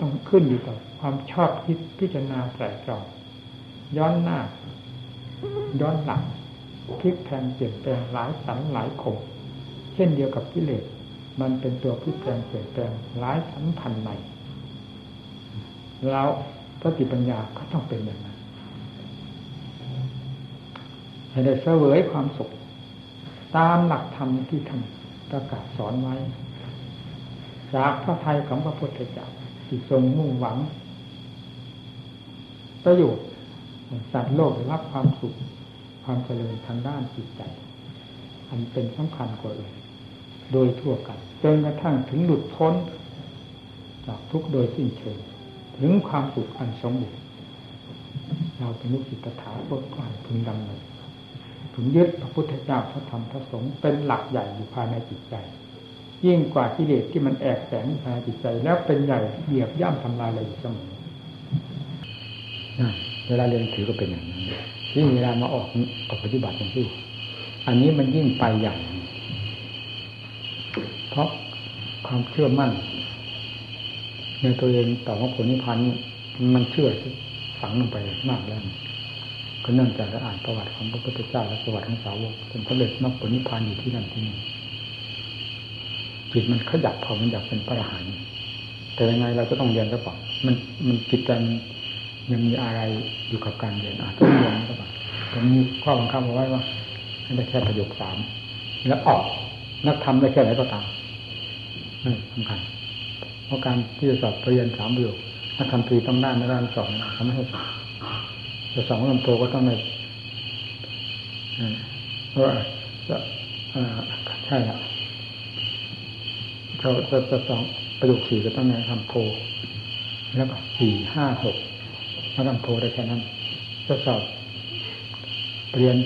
S1: ต้องขึ้นอยู่กับความชอบคิดพิจารณาใส่จองย้อนหน้าย้อนหลัง พลิกแพงเปลี่ยนแปลงหลายสันหลายขมเช่นเดียวกับกิเลสมันเป็นตัวพลิกแปลงเปลี่ยนแปลงหลายสันพันในแล้วพระติปัญญาก็ต้องเป็นอย่างนั้นให้ได้เสวยความสุข ตามหลักธรรมที่ท่านประกาศสอนไว้จากพระไทยของพระพุทธเจ้าที่ทรงมุ่งหวัง ประโยชน์สัตว์โลกรับความสุข ความเจริญทางด้านจิตใจ อันเป็นสำคัญกว่าอื่นโดยทั่วกันจนกระทั่งถึงหลุดพ้น จากทุกโดยสิ้นเชิงถึงความสุขอันสมบูรณ์เราเป็นลูกศิษย์ถาคตก่อนพึงดำเนินถึงยึดพระพุทธเจ้าพระธรรมพระสงฆ์เป็นหลักใหญ่อยู่ภายในจิตใจ ยิ่งกว่ากิเลสที่มันแอบแฝงภายในจิตใจ แล้วเป็นใหญ่เหยียบย่ำทำลายอะไรอยู่เสมอเวลาเรียนถือก็เป็นอย่างนั้น ที่เวลามาออกออกปฏิบัติอย่างที่อันนี้มันยิ่งไปใหญ่เพราะความเชื่อมั่น ในตัวเองต่อว่าผลนิพพานมันเชื่อฝังลงไปมากแล้วก็เนื่องจากอ่านประวัติของพระพุทธเจ้าและประวัติของสาวกจนเขาเลยมรรคผลนิพพานอยู่ที่นั่นที่นี่จิตมันขยับพอมันอยากเป็นพระอรหันต์แต่ยังไงเราก็ต้องเรียนก็ป่ะมันมันจิตใจ ยังมีอะไรอยู่กับการเรียนอาจจะเรียนก็ป่ะผมมีข้อบังคับเอาไว้ว่าให้ได้แค่ประโยคสามแล้วออกนักทำได้แค่ไหนก็ตามนี่สำคัญเพราะการที่จะสอบเรียนสามประโยคนักทำตรีต้องได้ในด้านสองเขาไม่ให้สอบจะสองลำโพก็ต้องในเพราะจะใช่ละเขาจะจะสองประโยคสี่ก็ต้องในทำโทแล้วก็สี่ห้าหก แล้วทำโทได้แค่นั้นจะสอบเรียน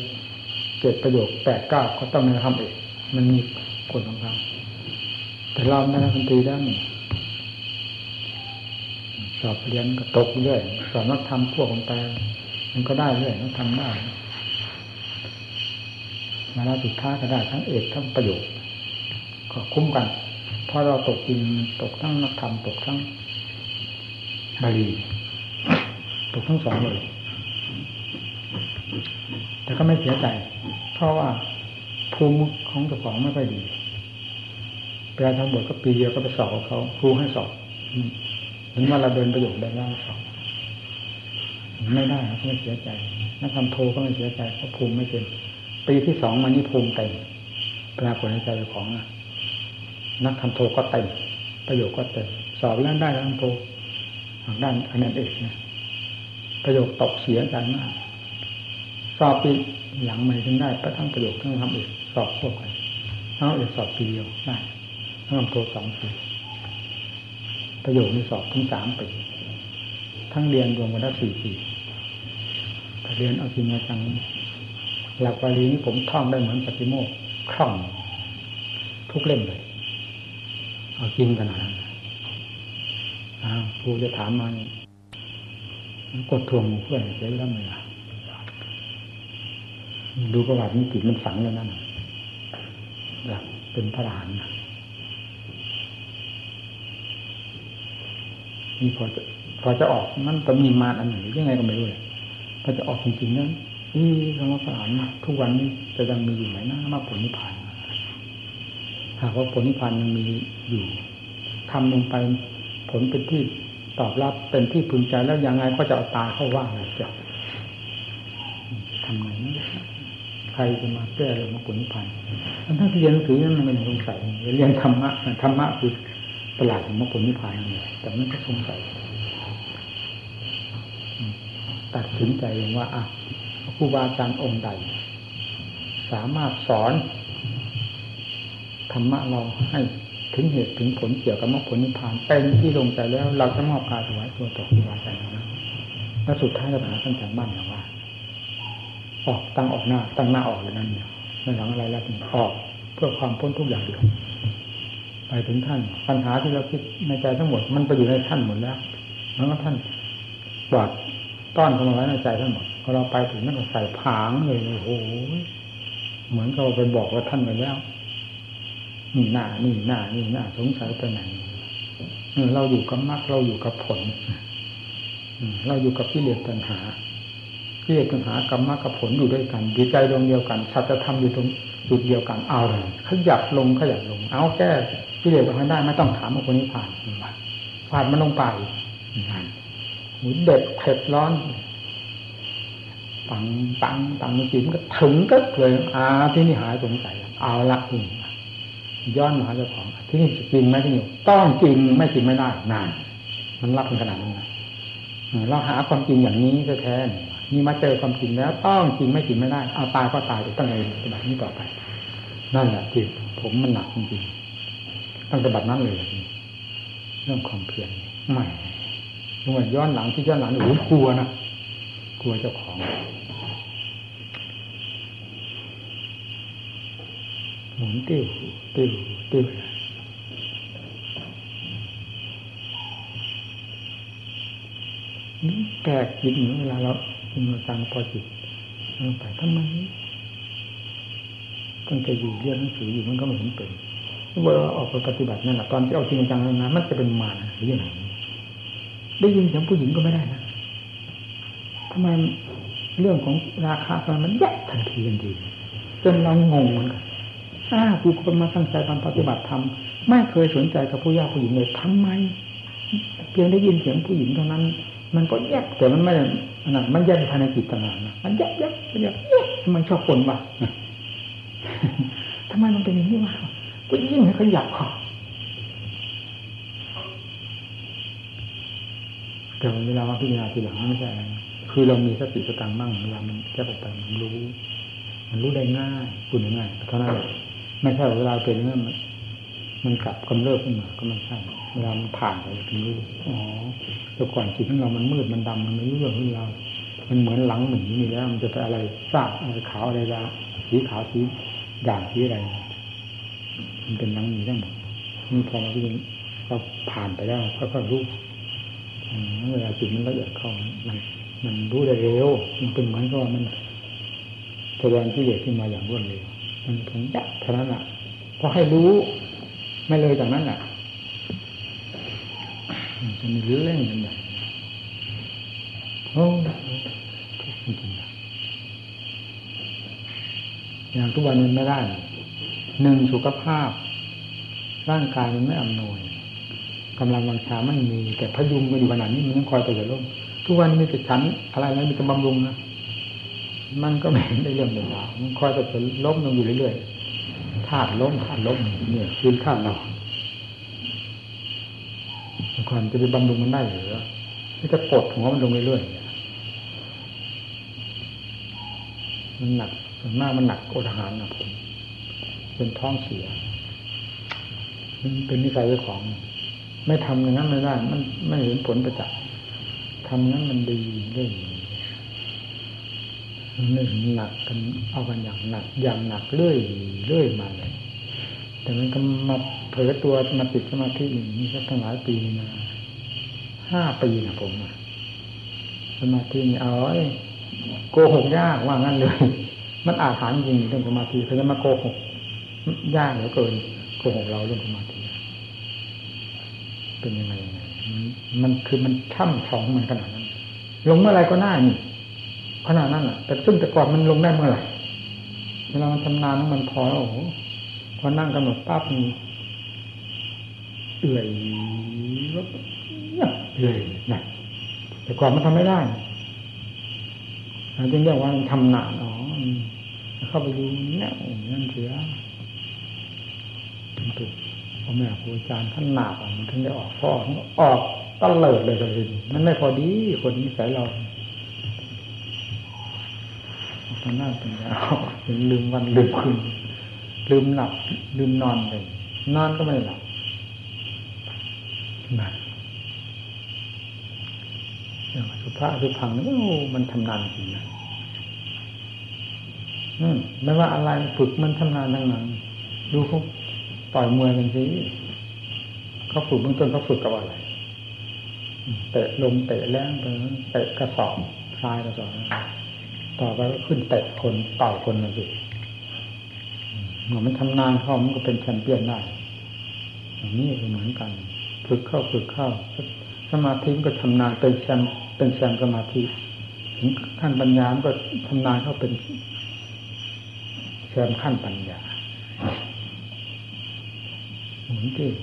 S1: เจ็ดประโยคแปดเก้าก็ต้องในทำเอกมันมีคนของเขาแต่เราในทำตรีได้สอบเรียนก็ตกเรื่อยสอนนักธรรมพวกของไปมันก็ได้เรื่อยนักธรรมได้มาแล้วสุดท้ายก็ได้ทั้งเอกทั้งประโยชน์ก็คุ้มกันเพราะเราตกจริงตกทั้งนักธรรมตกทั้งบาลี ตกทั้งสองเลย แต่ก็ไม่เสียใจ เพราะว่าภูมิของเจ้าของไม่ค่อยดีแปลาทั้งหมดก็ปีเดียวก็ไปสอบเขาครูให้สอบถึงว่าเราเดินประโยชน์ได้แล้วสอบไม่ได้ก็ไม่เสียใจนักทำโทก็ไม่เสียใจเพราะภูมิไม่เป็นปีที่สองมานี้ภูมิเต็มปรากฏในใจของนะนักทำโทก็เต็มประโยชน์ก็เต็มสอบแล้วได้ทำโททางด้านคะแนนเอกนะ ประโยคตกเสียใจมากสอบปีหลังไม่ถึงได้ประทั้งประโยคทั้งทำเอกสอบควบกันทั้งเอกสอบปีเดียวได้ทั้งทำโทสองปีประโยคนี้สอบถึงสามปีทั้งเรียนรวมกันได้สี่ปีเรียนเอาจริงเอาจังหลักวารีนี้ผมท่องได้เหมือนปฏิโมกคล่องทุกเล่มเลย เอาจริงขนาดนั้นครูจะถามมา กดทวงเพื่อนเสียแล้วไหมล่ะดูประวัตินี้จิตมันฝังแล้วนั่นอยากเป็นพระอรหันต์นี่พอจะพอจะออกมันต้องมีมารอันหนึ่งยังไงก็ไม่รู้เลยพอจะออกจริงๆนั้นนี่คำว่าพระอรหันต์ทุกวันนี้จะยังมีอยู่ไหมนะมาผลนิพพานหากว่าผลนิพพานยังมีอยู่ทำลงไปผลเป็นที่ ตอบรับเป็นที่พึงใจแล้วยังไงก็จะเอาตาเข้าว่างเลยจะทำไงใครจะมาแก้เรื่องมรรคผลนิพพานถ้าเรียนหนังสือนั้นมันไม่สงสัยเรียนธรรมะธรรมะคือตลาดของมรรคผลนิพพานเลยแต่มันก็สงสัยตัดสินใจเองว่าอะครูบาอาจารย์องค์ใด สามารถสอนธรรมะเราให้ ถึงเหตุถึงผลเกี่ยวกับมรรคผลนิพพานเป็นที่ลงใจแล้ว เราจะมอบกายถวายตัวต่อครูบาอาจารย์นแล้วสุดท้ายเราหาท่านจากบ้านอย่างว่า ออกตั้งออกหน้า ตั้งหน้าออกเลยนั่นเนี่ยไม่หลังอะไรแล้วถึงออกเพื่อความพ้นทุกอย่างเดียวไปถึงท่านปัญหาที่เราคิดในใจทั้งหมด มันไปอยู่ในท่านหมดแล้วแล้วก็ท่านกวาดต้อนเข้ามาไว้ในใจท่านหมดพอเราไปถึงนั่นก็ใส่ผางเลยโอ้โหเหมือนเราไปบอกว่าท่านไปแล้ว นี่หน้านี่หน้านี่หน้าสงสัยไปไหนเราอยู่กับมรรคเราอยู่กับผลเราอยู่กับพิเลสปัญหาพิเลสปัญหากับมรรคกับผลอยู่ด้วยกันดีใจดวงเดียวกันสัจธรรมอยู่ตรงจุดเดียวกันเอาเลยขยับลงขยับลง เอาแก้พิเลสปัญหาได้ไม่ต้องถามว่าคนนี้ผ่านผ่านมันลงไปหูเด็ดเผ็ดร้อนปังปังปังมันจิตมันก็ถึงก็เลยอาที่นี่หายสงสัยเอาละนี่ ย้อนมาหาเจ้าของที่นี่จริงไหมที่นี่ต้องจริงไม่จริงไม่ได้นานมันรับเป็นขนาดนั้นเราหาความจริงอย่างนี้แท้นี่มาเจอความจริงแล้ว ต้องจริงไม่จริงไม่ได้เอาตายก็ตายต้องเลยปฏิบัตินี้ต่อไป นั่นแหละที่ผมมันหนักจริงๆตั้งแต่บัดนั้นเลยเรื่องความเพียรใหม่ลงย้อนหลังที่ย้อนหลังโอ้โหกลัวนะกลัวเจ้าของ หมุนติ้วติ้วติ้วนี่แปลกจิตเวลาเราจินจังพอจิตลงไปทำไมตั้งใจอยู่เรียนหนังสืออยู่มันก็ไม่เห็นเป็นเวลาออกไปปฏิบัตินั่นแหละตอนที่เอาจริงจังเลยนะมันจะเป็นมารหรือยังไงได้ยินเสียงผู้หญิงก็ไม่ได้นะทำไมเรื่องของราคามันแยกทันทีทันทีจนเรางงเหมือนกัน อ้ากูคนมาตั้งใจทำปฏิบัติธรรมไม่เคยสนใจกับผู้ยากผู้หญิงเลยทำไม เพียงได้ยินเสียงผู้หญิงเท่านั้น มันก็แยกแต่มันไม่ขนาดมันแยกภายในจิตต่างหากนะมันแยกแยกแยกแยกทำไมชอบคนวะทำไมมันเป็นอย่างนี้วะก็ยิ่งให้ขยับคอแต่เวลามาพิจารณาทีหลังไม่ใช่คือเรามีสติสตังบ้างเวลามันแก้ปัญหามันรู้ มันรู้ได้ง่ายคุณง่ายเท่านั้นแหละ ไม่ใช่เวลาเป็นเรื่องมันกลับกำเริบขึ้นมาก็ไม่ใช่เวลามันผ่านไปถึงรู้อ๋อแต่ก่อนจิตของเรามันมืดมันดำมันไม่รู้เรื่องของเรา มันเหมือนหลังหมีนี่แล้ว มันจะไปอะไรทราบอะไรขาวอะไรละสีขาวสีด่างสีอะไร มันเป็นหลังหมีทั้งหมดนี่พอมาที่เราผ่านไปแล้วค่อยๆรู้เวลาจิตมันละเอียดเข้ามันมันรู้ได้เร็ว มันเป็นเหมือนกับมันแสดงที่เด็กขึ้นมาอย่างรวดเร็ว มันถึงยักเท่านั้นอะพอให้รู้ ไม่เลยจากนั้นอะจะมีเรื่องกันแบบโอ้จริงๆอย่างทุกวันมันไม่ได้หนึ่งสุขภาพ ร่างกายมันไม่อำนวยกำลังวังชาไม่มี แต่พยุงกันอยู่ขนาดนี้มันยังคอยไปแต่ล้มทุกวันมีแต่ฉันอะไรนะมีแต่บำรุงนะ มันก็ไม่ได้เรื่องเดียวมันคอยจะล้มลงอยู่เรื่อยๆธาตุล้มธาตุล้มเนี่ยคืนธาตุเราก่อนจะไปบำรุงมันได้หรือที่จะกดหัวมันลงเรื่อยๆมันหนักส่วนมากมันหนักอดอาหารนะผมเป็นท้องเสีย มันเป็นนิสัยของ ไม่ทำอย่างนั้นไม่ได้ มันไม่เห็นผลประจักษ์ทำนั้นมันดีเรื่อย หนึ่งหนักกันเอากันอย่างหนักอย่างหนักเรื่อยเรื่อยมาเลย แต่มันก็มาเผยตัวมาติดสมาธิอย่างนี้สักตั้งหลายปีนะห้าปีนะผมสมาธินี่เอาไอ้โกหกยากว่างั้นเลย มันอาถรรพ์จริงเรื่องสมาธิเพราะฉะนั้นมาโกหกยากเหลือเกินโกหกเราเรื่องสมาธิเป็นยังไงมันคือมันช่ำชองมันขนาดนั้นลงเมื่อไรก็น่านี่ ขนาดนั้นอะ แต่ซึ่งแต่ก่อนมันลงได้เมื่อไหร่เวลามันทำนานมันพอแล้วโอ้โหพอนั่งกำหนดปั๊บนี่เอื่อยเอื่อยนะแต่ก่อนมันทำไม่ได้จึงเรียกว่ามันทำนานอ๋อเข้าไปดูแน่นั่นเสียถูกพ่อแม่ครูอาจารย์ท่านหนักมันถึงได้ออกพ่อออกตะเลิดเลยเลยมันไม่พอดีคนนี้สายเรา ทำหน้าเป็นยาวลืมวันลืมคืนลืมหลับ ลืมนอนเลยนอนก็ไม่หลับนะอย่างสุภาพสุพังนี่มันทำนานจริงนะอืมไม่ว่าอะไรฝึกมันทำนานทั้งนั้นดูเขาต่อยมวยกันสิเขาฝึกเบื้องต้นเขาฝึกกับอะไรเตะลมเตะแรงไปเตะกระสอบทรายกระสอบ ต่อไปก็ขึ้นเตะคนต่อยคนมาสิเหมือมันทำนานเข้ามันก็เป็นแชมเปี้ยนได้อย่างนี้ก็เหมือนกัน ฝึกเข้าฝึกเข้า สมาธิก็ทำนานเป็นแชมเป็นแชมสมาธิถึงขั้นปัญญาก็ทำนานเข้าเป็นแชมขั้นปัญญาหมุนเก่ง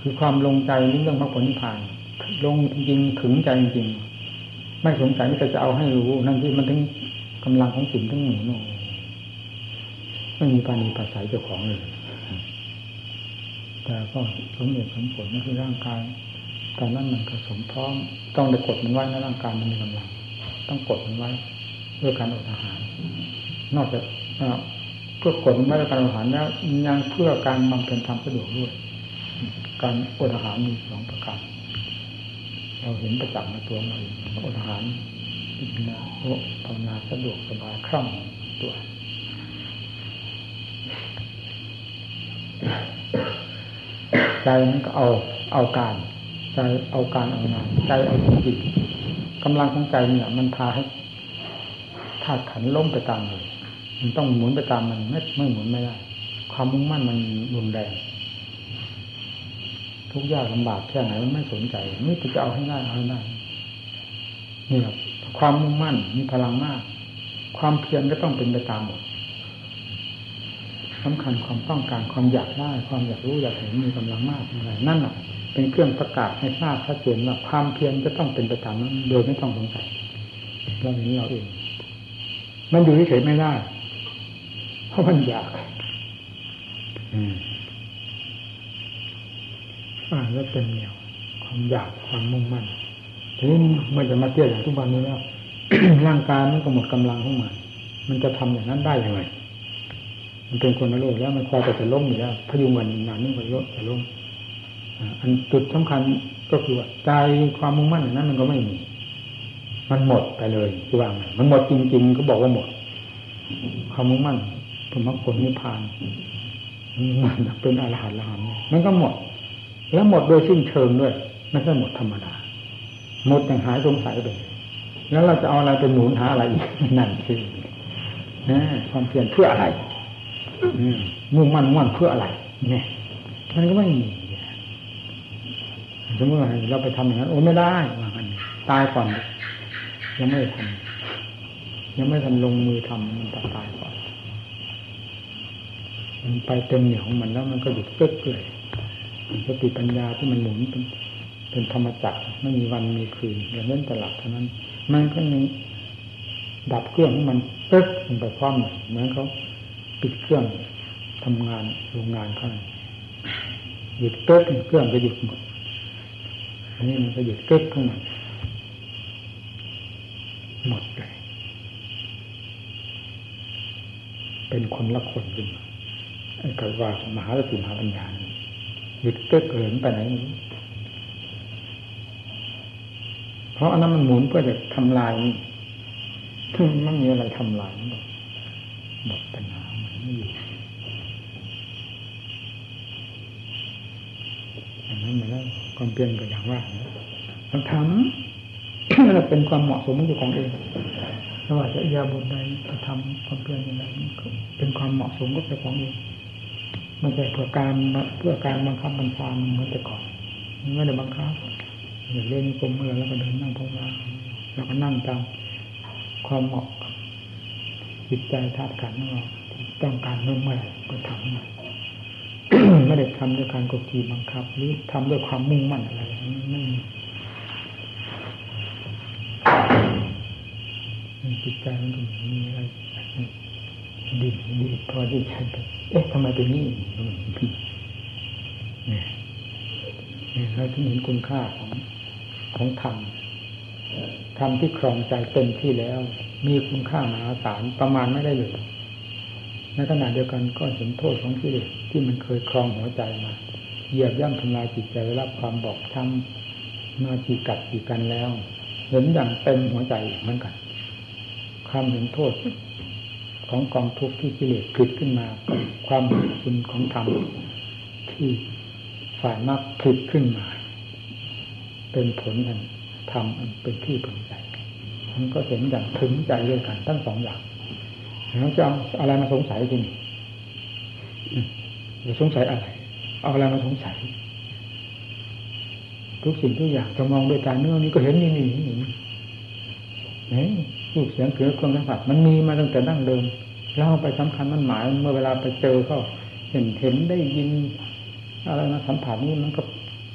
S1: คือความลงใจในเรื่องพระผลนิพพานลงจริงถึงใจจริง ไม่สงสัยที่จะเอาให้รู้ นั่นที่มันถึงกำลังของสิ่งทั้งหมดนไม่มีปานีภาษาเจ้าของเลย แต่ก็สมเหตุสมผลนั่นคือร่างกายตอนนั้นมันผสมพร้อม ต้องได้กดมันไว้ในร่างกายมันมีกำลัง ต้องกดมันไว้ด้วยการอดอาหาร นอกจากเพื่อกดมันไว้ด้วยการอดอาหารแล้วยังเพื่อการบำเพ็ญธรรมสะดวกด้วย การอดอาหารมีสองประการ เราเห็นประจักษ์ในตัวเราเองอดอาหารอินนาโอภาวนาสะดวกสบายคล่องตัวใจมันก็เอาเอาการใจเอาการเอางานใจเอาจิตกำลังของใจเนี่ย มันพาให้ธาตุขันล้มไปตามเลยมันต้องหมุนไปตามมันไม่ไม่หมุนไม่ได้ ความมุ่งมั่นมันรุนแรง ทุกยากลำบากแค่ไหนมันไม่สนใจไม่จะเอาให้ได้เอาให้ได้นี่แหละความมุ่งมั่นมีพลังมาก ความเพียรก็ต้องเป็นไปตามหมดสำคัญความต้องการความอยากได้ ความอยากรู้อยากเห็นมีกำลังมากอะไรนั่นแหละเป็นเครื่องประกาศให้ทราบชัดเจนว่าความเพียรจะต้องเป็นไปตามนั้นโดยไม่ต้องสงสัยเราเห็นเราเอง มันอยู่เฉยไม่ได้ เพราะมันอยาก อืม อ่าแล้วเป็นเหนียว ความอยากความมุ่งมั่นทีนี้มื่อจะมาเที่ยวอย่างทุกวันนี้แล้วร่างกายมันก็หมดกำลังของมันมันจะทำอย่างนั้นได้ยังไงมันเป็นคนละโลกแล้วมันคอยแต่จะล้มอยู่แล้วพยุงวันนานนี่ก็ล้มจะล้มอันจุดสำคัญก็คือว่าใจความมุ่งมั่นอย่างนั้น มันก็ไม่มี มันหมดไปเลยคือว่าไงมันหมดจริง ๆ ก็บอกว่าหมด ความมุ่งมั่นผลมรรคผลนิพพานมันเป็นอรหันต์ละหันมันก็หมด แล้วหมดโดยสิ้นเชิงด้วยไม่ใช่หมดธรรมดาหมดอย่างหายสงสัยไปแล้วเราจะเอาอะไรไปหนุนหาอะไรอีกนั่นคือนะความเพียรเพื่ออะไรมุ่งมั่นมั่นเพื่ออะไร เนี่ยมันก็ไม่มีสมมติว่าเราไปทำอย่างนั้นโอ้ไม่ได้ว่ากันตายก่อน ยังไม่ทำยังไม่ทันลงมือทำมันตายก่อนมันไปเต็มเหนียวของมันแล้วมันก็หยุดเกึกเลย สติปัญญาที่มันหมุนเป็นเป็นธรรมจักรไม่มีวันมีคืนอย่างนั้นตลับเท่านั้น มันก็มีดับเครื่องมันเต๊กลงไปพร้อมเหมือนเขาปิดเครื่องทำงานโรงงานเขาหยุดเต๊กเครื่องก็หยุดหมดอันนี้มันก็หยุดเต๊กข้างมันหมดเลยเป็นคนละคนขึ้นไอ้กว่ามหาสติมหาปัญญาห ยุดเกิดเกินไปไหนเพราะอันนั้นมันหมุนเพื่อจะทำลายถึงมันมีอะไรทำลายหมดปัญหามันไม่อยู่อันนั้นมาแล้วความเปลี่ยนก็อย่างว่าเรทำเราเป็นความเหมาะสมอยู่ของเองไม่ว่าจะยาบทใดจะทำความเปลี่ยนอย่างไรเป็นความเหมาะสมก็เป็นของเอง ไม่ใช่เพื่อการเพื่อการบังคับบัญชาเหมือนแต่ก่อนไม่ได้บังคับอย่างเล่นกลมเมื่อแล้วก็เดินนั่งภาวนาแล้วก็นั่งตามความเหมาะจิตใจธาตุขันธ์ของเราต้องการเมื่อเมื่อไรก็ทำไม่ได้ทำด้วยการกดขี่บังคับ หรือทำด้วยความมุ่งมั่นอะไรไม่มีจิตใจมันก็มีอะไร ดีดีพอที่จะเอ๊ะทำไมเป็นนี่เนี่ยเราถึงเห็นคุณค่าของของธรรมธรรมที่ครองใจเต็มที่แล้ว มีคุณค่ามหาศาลประมาณไม่ได้เลยในขณะเดียวกันก็เห็นโทษของที่ที่มันเคยครองหัวใจมาเหยียบย่ำทำลายจิตใจรับความบอกช้ำมาจีกัดจีกันแล้ว เห็นอย่างเต็มหัวใจเหมือนกันความเห็นโทษ ของกองทุกข์ที่กิเลสผลิตขึ้นมา ความคุณของธรรมที่ฝ่ายมรรคผลิตขึ้นมา เป็นผลแห่งธรรมเป็นที่พึงใจมันก็เห็นอย่างถึงใจด้วยกันทั้งสองอย่างแล้วจะเอาอะไรมาสงสัยจริงจะสงสัยอะไร เอาอะไรมาสงสัย ทุกสิ่งทุกอย่างจะมองด้วยตาเนื้อนี้ก็เห็นนี่นี่นี่นี่ รูปเสียงเกลือเครื่องสัมผัสมันมีมาตั้งแต่ดั้งเดิมเราไปสำคัญมันหมายเมื่อเวลาไปเจอเขาเห็นเห็นได้ยินอะไรมาสัมผัสนี่มันก็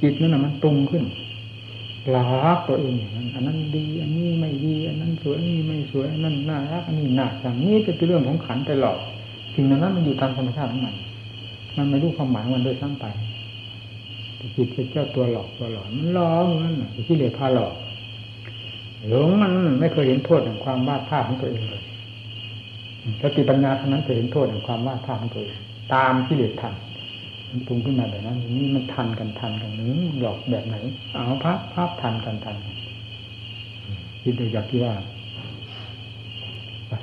S1: จิตนั่นนะมันตรงขึ้นลาักตัวเองอันนั้นดี อันนี้ไม่ดี อันนั้นสวยอันนี้ไม่สวยอันนั้นน่ารักอันนี้น่าจังนี่เป็นเรื่องของขันตลอดสิ่งนั้นมันอยู่ตามธรรมชาติของมันมันไม่รู้ความหมายมันโดยซ้ำไปจิตเป็นเจ้าตัวหลอกตัวหลอนมันหลอกนั่นที่เลยพาหลอก หลงมันไม่เคยเห็นโทษของความวาดภาพของตัวเองเลยสติปัญญาเท่านั้นจะเห็นโทษของความวาดภาพของตัวเองตามที่เลอทันมันปรุงขึ้นมาแบบนั้นนี่มันทันกันทันกันนึงหลอกแบบไหนเอาภาพภาพทันกันทันคิดดูอยากที่ว่า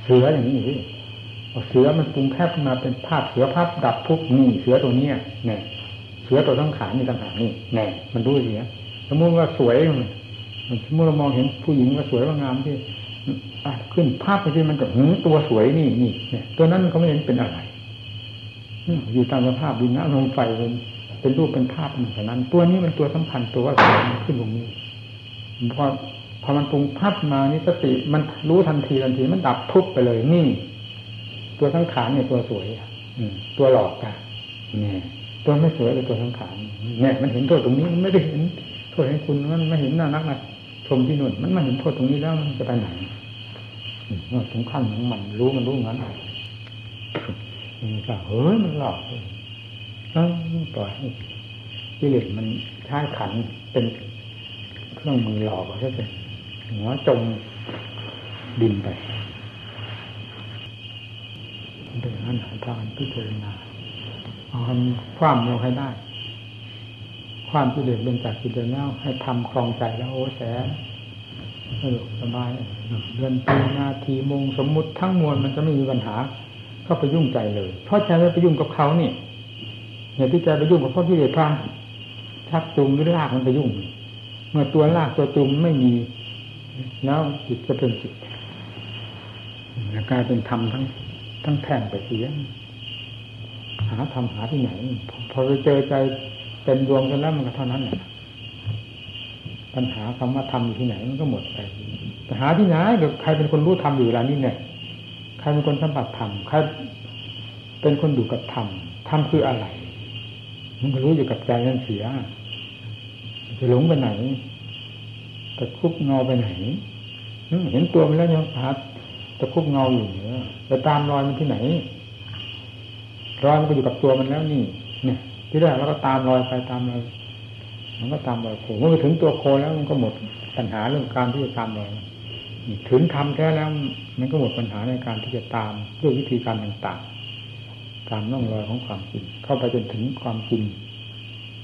S1: เสืออย่างนี้สิเสือมันปรุงแคบขึ้นมาเป็นภาพเสือภาพดับทุกนี่เสือตัวเนี้ยเนี่ยเสือตัวทั้งขานี่ต่างหากนี่แน่มันดูเสียสมมติว่าสวย เมื่อเรามองเห็นผู้หญิงว่าสวยว่างามที่ขึ้นภาพไปที่มันก็หืตัวสวยนี่นี่เนี่ยตัวนั้นเขาไม่เห็นเป็นอะไรอยู่ตามสภาพดินน้ำลมไฟเป็นเป็นรูปเป็นภาพเหมือนนั้น ตัวนี้มันตัวสำคัญตัวว่าสวยขึ้นตรงนี้พอพอมันปรุงภาพมานี่สติมันรู้ทันทีทันทีมันดับทุกไปเลยนี่ ตัวทั้งขานเนี่ยตัวสวยอืตัวหลอกอะเนี่ยตัวไม่สวยเลยตัวทั้งขานเนี่ยมันเห็นโทษตรงนี้มันไม่ได้เห็น โทษให้คุณมันไม่เห็นน่านักนะชมที่นู่นมันไมาเห็นโทษตรงนี้แล้วมันจะไปไหนว่าสำคัญของมันรู้มันรู้งั้นมันก็เฮ้ยมันหลอกเออปล่อยให้กิเลสมันใช้ขันเป็นเครื่องมือหลอกใช่ไหมหัวจมดินไปเป็นนั้นหาทางพิจารณาเอาความลงให้ได้ ความกิเลสเป็นจากกิเลสแล้วให้ทำคลองใจแล้วโอ้แสนสนุกสบายเดือนปีนาทีมงสมมุติทั้งมวลมันจะไม่มีปัญหา เข้าไปยุ่งใจเลย เพราะใจไม่ไปยุ่งกับเขานี่อย่าที่ใจไปยุ่งกับพ่อที่เดือดพังชักจูงหรือลากมันไปยุ่ง เมื่อตัวลากตัวจูงไม่มี แล้วจิตจะเป็นจิตกลายเป็นธรรมทั้งทั้งแท่งไปเสียหาธรรมหาที่ไหน พอไปเจอใจ เป็นดวงกันแล้วมันก็เท่านั้นแหละปัญหาคำว่าทำอยู่ที่ไหนมันก็หมดไปแต่หาที่ไหนหรือใครเป็นคนรู้ทำอยู่เวลานี้เนี่ยใครเป็นคนสัมผัสธรรมใครเป็นคนอยู่กับธรรมธรรมคืออะไร มันก็รู้อยู่กับใจนั่นเสียจะหลงไปไหนตะคุบเงาไปไหนเห็นตัวมันแล้วยังหาตะคุบเงาอยู่เนี่ยจะตามรอยมันที่ไหนรอยมันก็อยู่กับตัวมันแล้วนี่ เนี่ย ที่แรกเราก็ตามรอยไปตามรอยมันก็ตามรอยโคเมื่อไปถึงตัวโคแล้วมันก็หมดปัญหาเรื่องการที่จะตามรอยถึงทำแท้แล้ว มันก็หมดปัญหาในการที่จะตามด้วยวิธีการต่างๆตามน่องรอยของความจริงเข้าไปจนถึงความจริง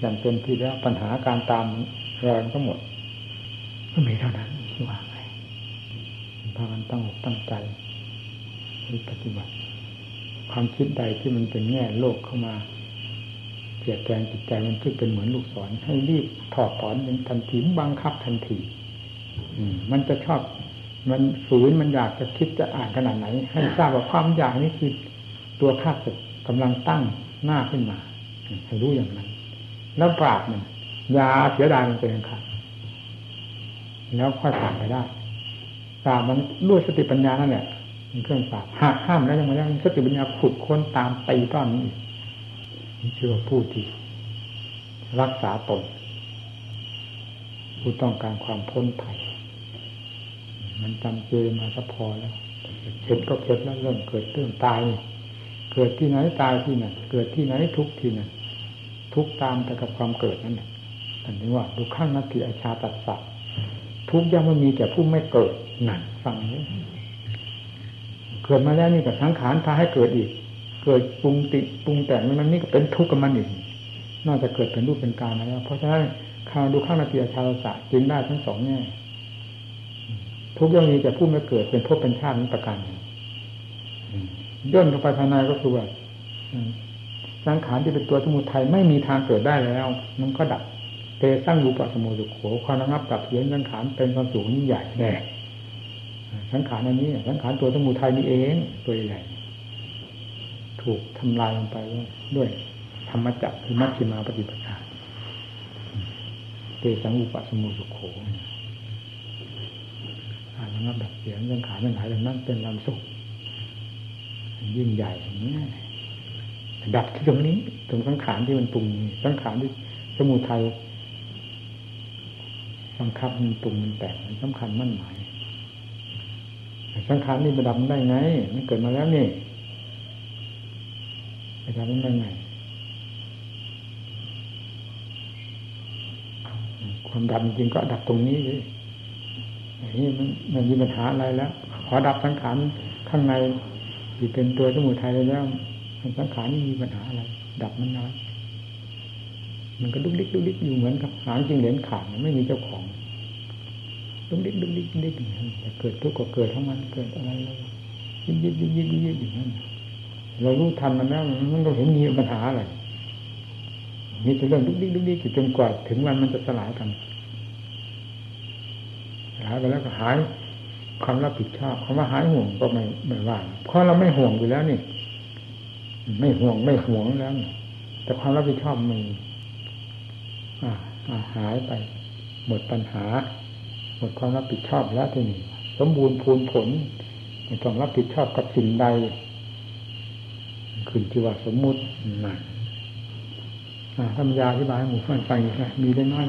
S1: อย่างเต็มที่แล้วปัญหาการตามรอยก็หมด ก็มีเท่านั้นที่ว่าไงพากันตั้งอกตั้งใจที่ปฏิบัติ ความคิดใดที่มันเป็นแง่โลกเข้ามา เสียแกงจิตใจมันคือเป็นเหมือนลูกศรให้รีบถอดถอนเป็นทันทีบังคับทันทีมันจะชอบ มันฝืนมันอยากจะคิดจะอ่านขนาดไหน ให้ทราบว่าความอยากนี่คือตัวข้าศึกกำลังตั้งหน้าขึ้นมาให้รู้อย่างนั้น แล้วปราบมันยาเสียดายมันเป็นขาดแล้วค่อยผ่านไปได้ปราบมันด้วยสติปัญญานั่นแหละเป็นเครื่องปราบหากห้ามแล้วยังไงยังสติปัญญาขุดค้นตามตีต้อนนี้ นี่ชื่อผู้ที่รักษาตนผู้ต้องการความพ้นภัยมันจำเจมาสัพอแล้วเข็ดก็เข็ดแล้วเริ่มเกิดเรื่องตาย เกิดที่ไหนตายที่นั่นเกิดที่ไหนทุกที่นั่นทุกตามแต่กับความเกิดนั่นแหละอันนี้ว่าดูข้างนักติอาชาตัดสัตทุกย่างมันมีแต่ผู้ไม่เกิดนั่นฟังนี้เกิดมาแล้วนี่กับสังขารพาให้เกิดอีก เกิดปรุงติปรุงแต่งมันนี่ก็เป็นทุกข์กับมันอีกนอกจากเกิดเป็นรูปเป็นกามาแล้วเพราะฉะนั้นข้าดูข้างนาทีอาชาตะจึงได้ทั้งสองแง่ทุกย่อมมีแต่ผู้ไม่เกิดเป็นภพเป็นชาตินี้ประการย่นเข้าไปภายในก็คือว่าสังขารที่เป็นตัวสมุทัยไม่มีทางเกิดได้แล้ว มันก็ดับเตสร้างรูปสมุทุโขความระงับกับเพียนสังขารเป็นความสูงยิ่งใหญ่แน่สังขารอันนี้สังขารตัวสมุทัยนี่เองตัวใหญ่ ถูกทำลายลงไปด้วยธรรมจักรคือมัชฌิมาปฏิปทาเตสังอุปสมุสุโขการระงับดับเสียงเรื่องขาเรื่องหายอย่างนั้นเป็นลำสุขยิ่งใหญ่อย่างนี้ดับที่ตรงนี้ ตรงสังขารที่มันปรุงสังขารที่สมุทัยบังคับมันปรุงมันแต่งมันสำคัญมั่นหมายสังขารนี่มันดับได้ไง มันเกิดมาแล้วนี่ ไปทำได้ไงความดับจริงก็ดับตรงนี้เลยอย่างนี้มันมันมีปัญหาอะไรแล้วขอดับสังขารข้างในที่เป็นตัวสมุทัยแล้วสังขารนี่มีปัญหาอะไร ดับมันน้อยมันก็ดุกดิกดุกดิกอยู่เหมือนกับหางจริงเหรียญขาดไม่มีเจ้าของดุกดิกดุกดิกดุกดิกแต่เกิดทุกข์ก็เกิดทั้งมันเกิดอะไรแล้วยิบยิบยิบยิบยิบอยู่นั่น เรารู้ทันมันแล้วมันก็เห็นมีปัญหาอะไรมีแต่เรื่องดุกดิกดุกดิกจนกว่าถึงวันมันจะสลายกันสลายไปแล้วก็หายความรับผิดชอบคำว่าหายห่วงก็ไม่ไม่ว่าเพราะเราไม่ห่วงอยู่แล้วนี่ไม่ห่วงไม่ห่วงแล้วแต่ความรับผิดชอบมีหายไป หมดปัญหา หมดความรับผิดชอบแล้วที่นี่สมบูรณ์พูนผลไม่ต้องรับผิดชอบกับสิ่งใด ขึ้นที่ว่าสมมุตินั่นธรรมยาอธิบายให้หมู่ฟังนไปมีได้น้อย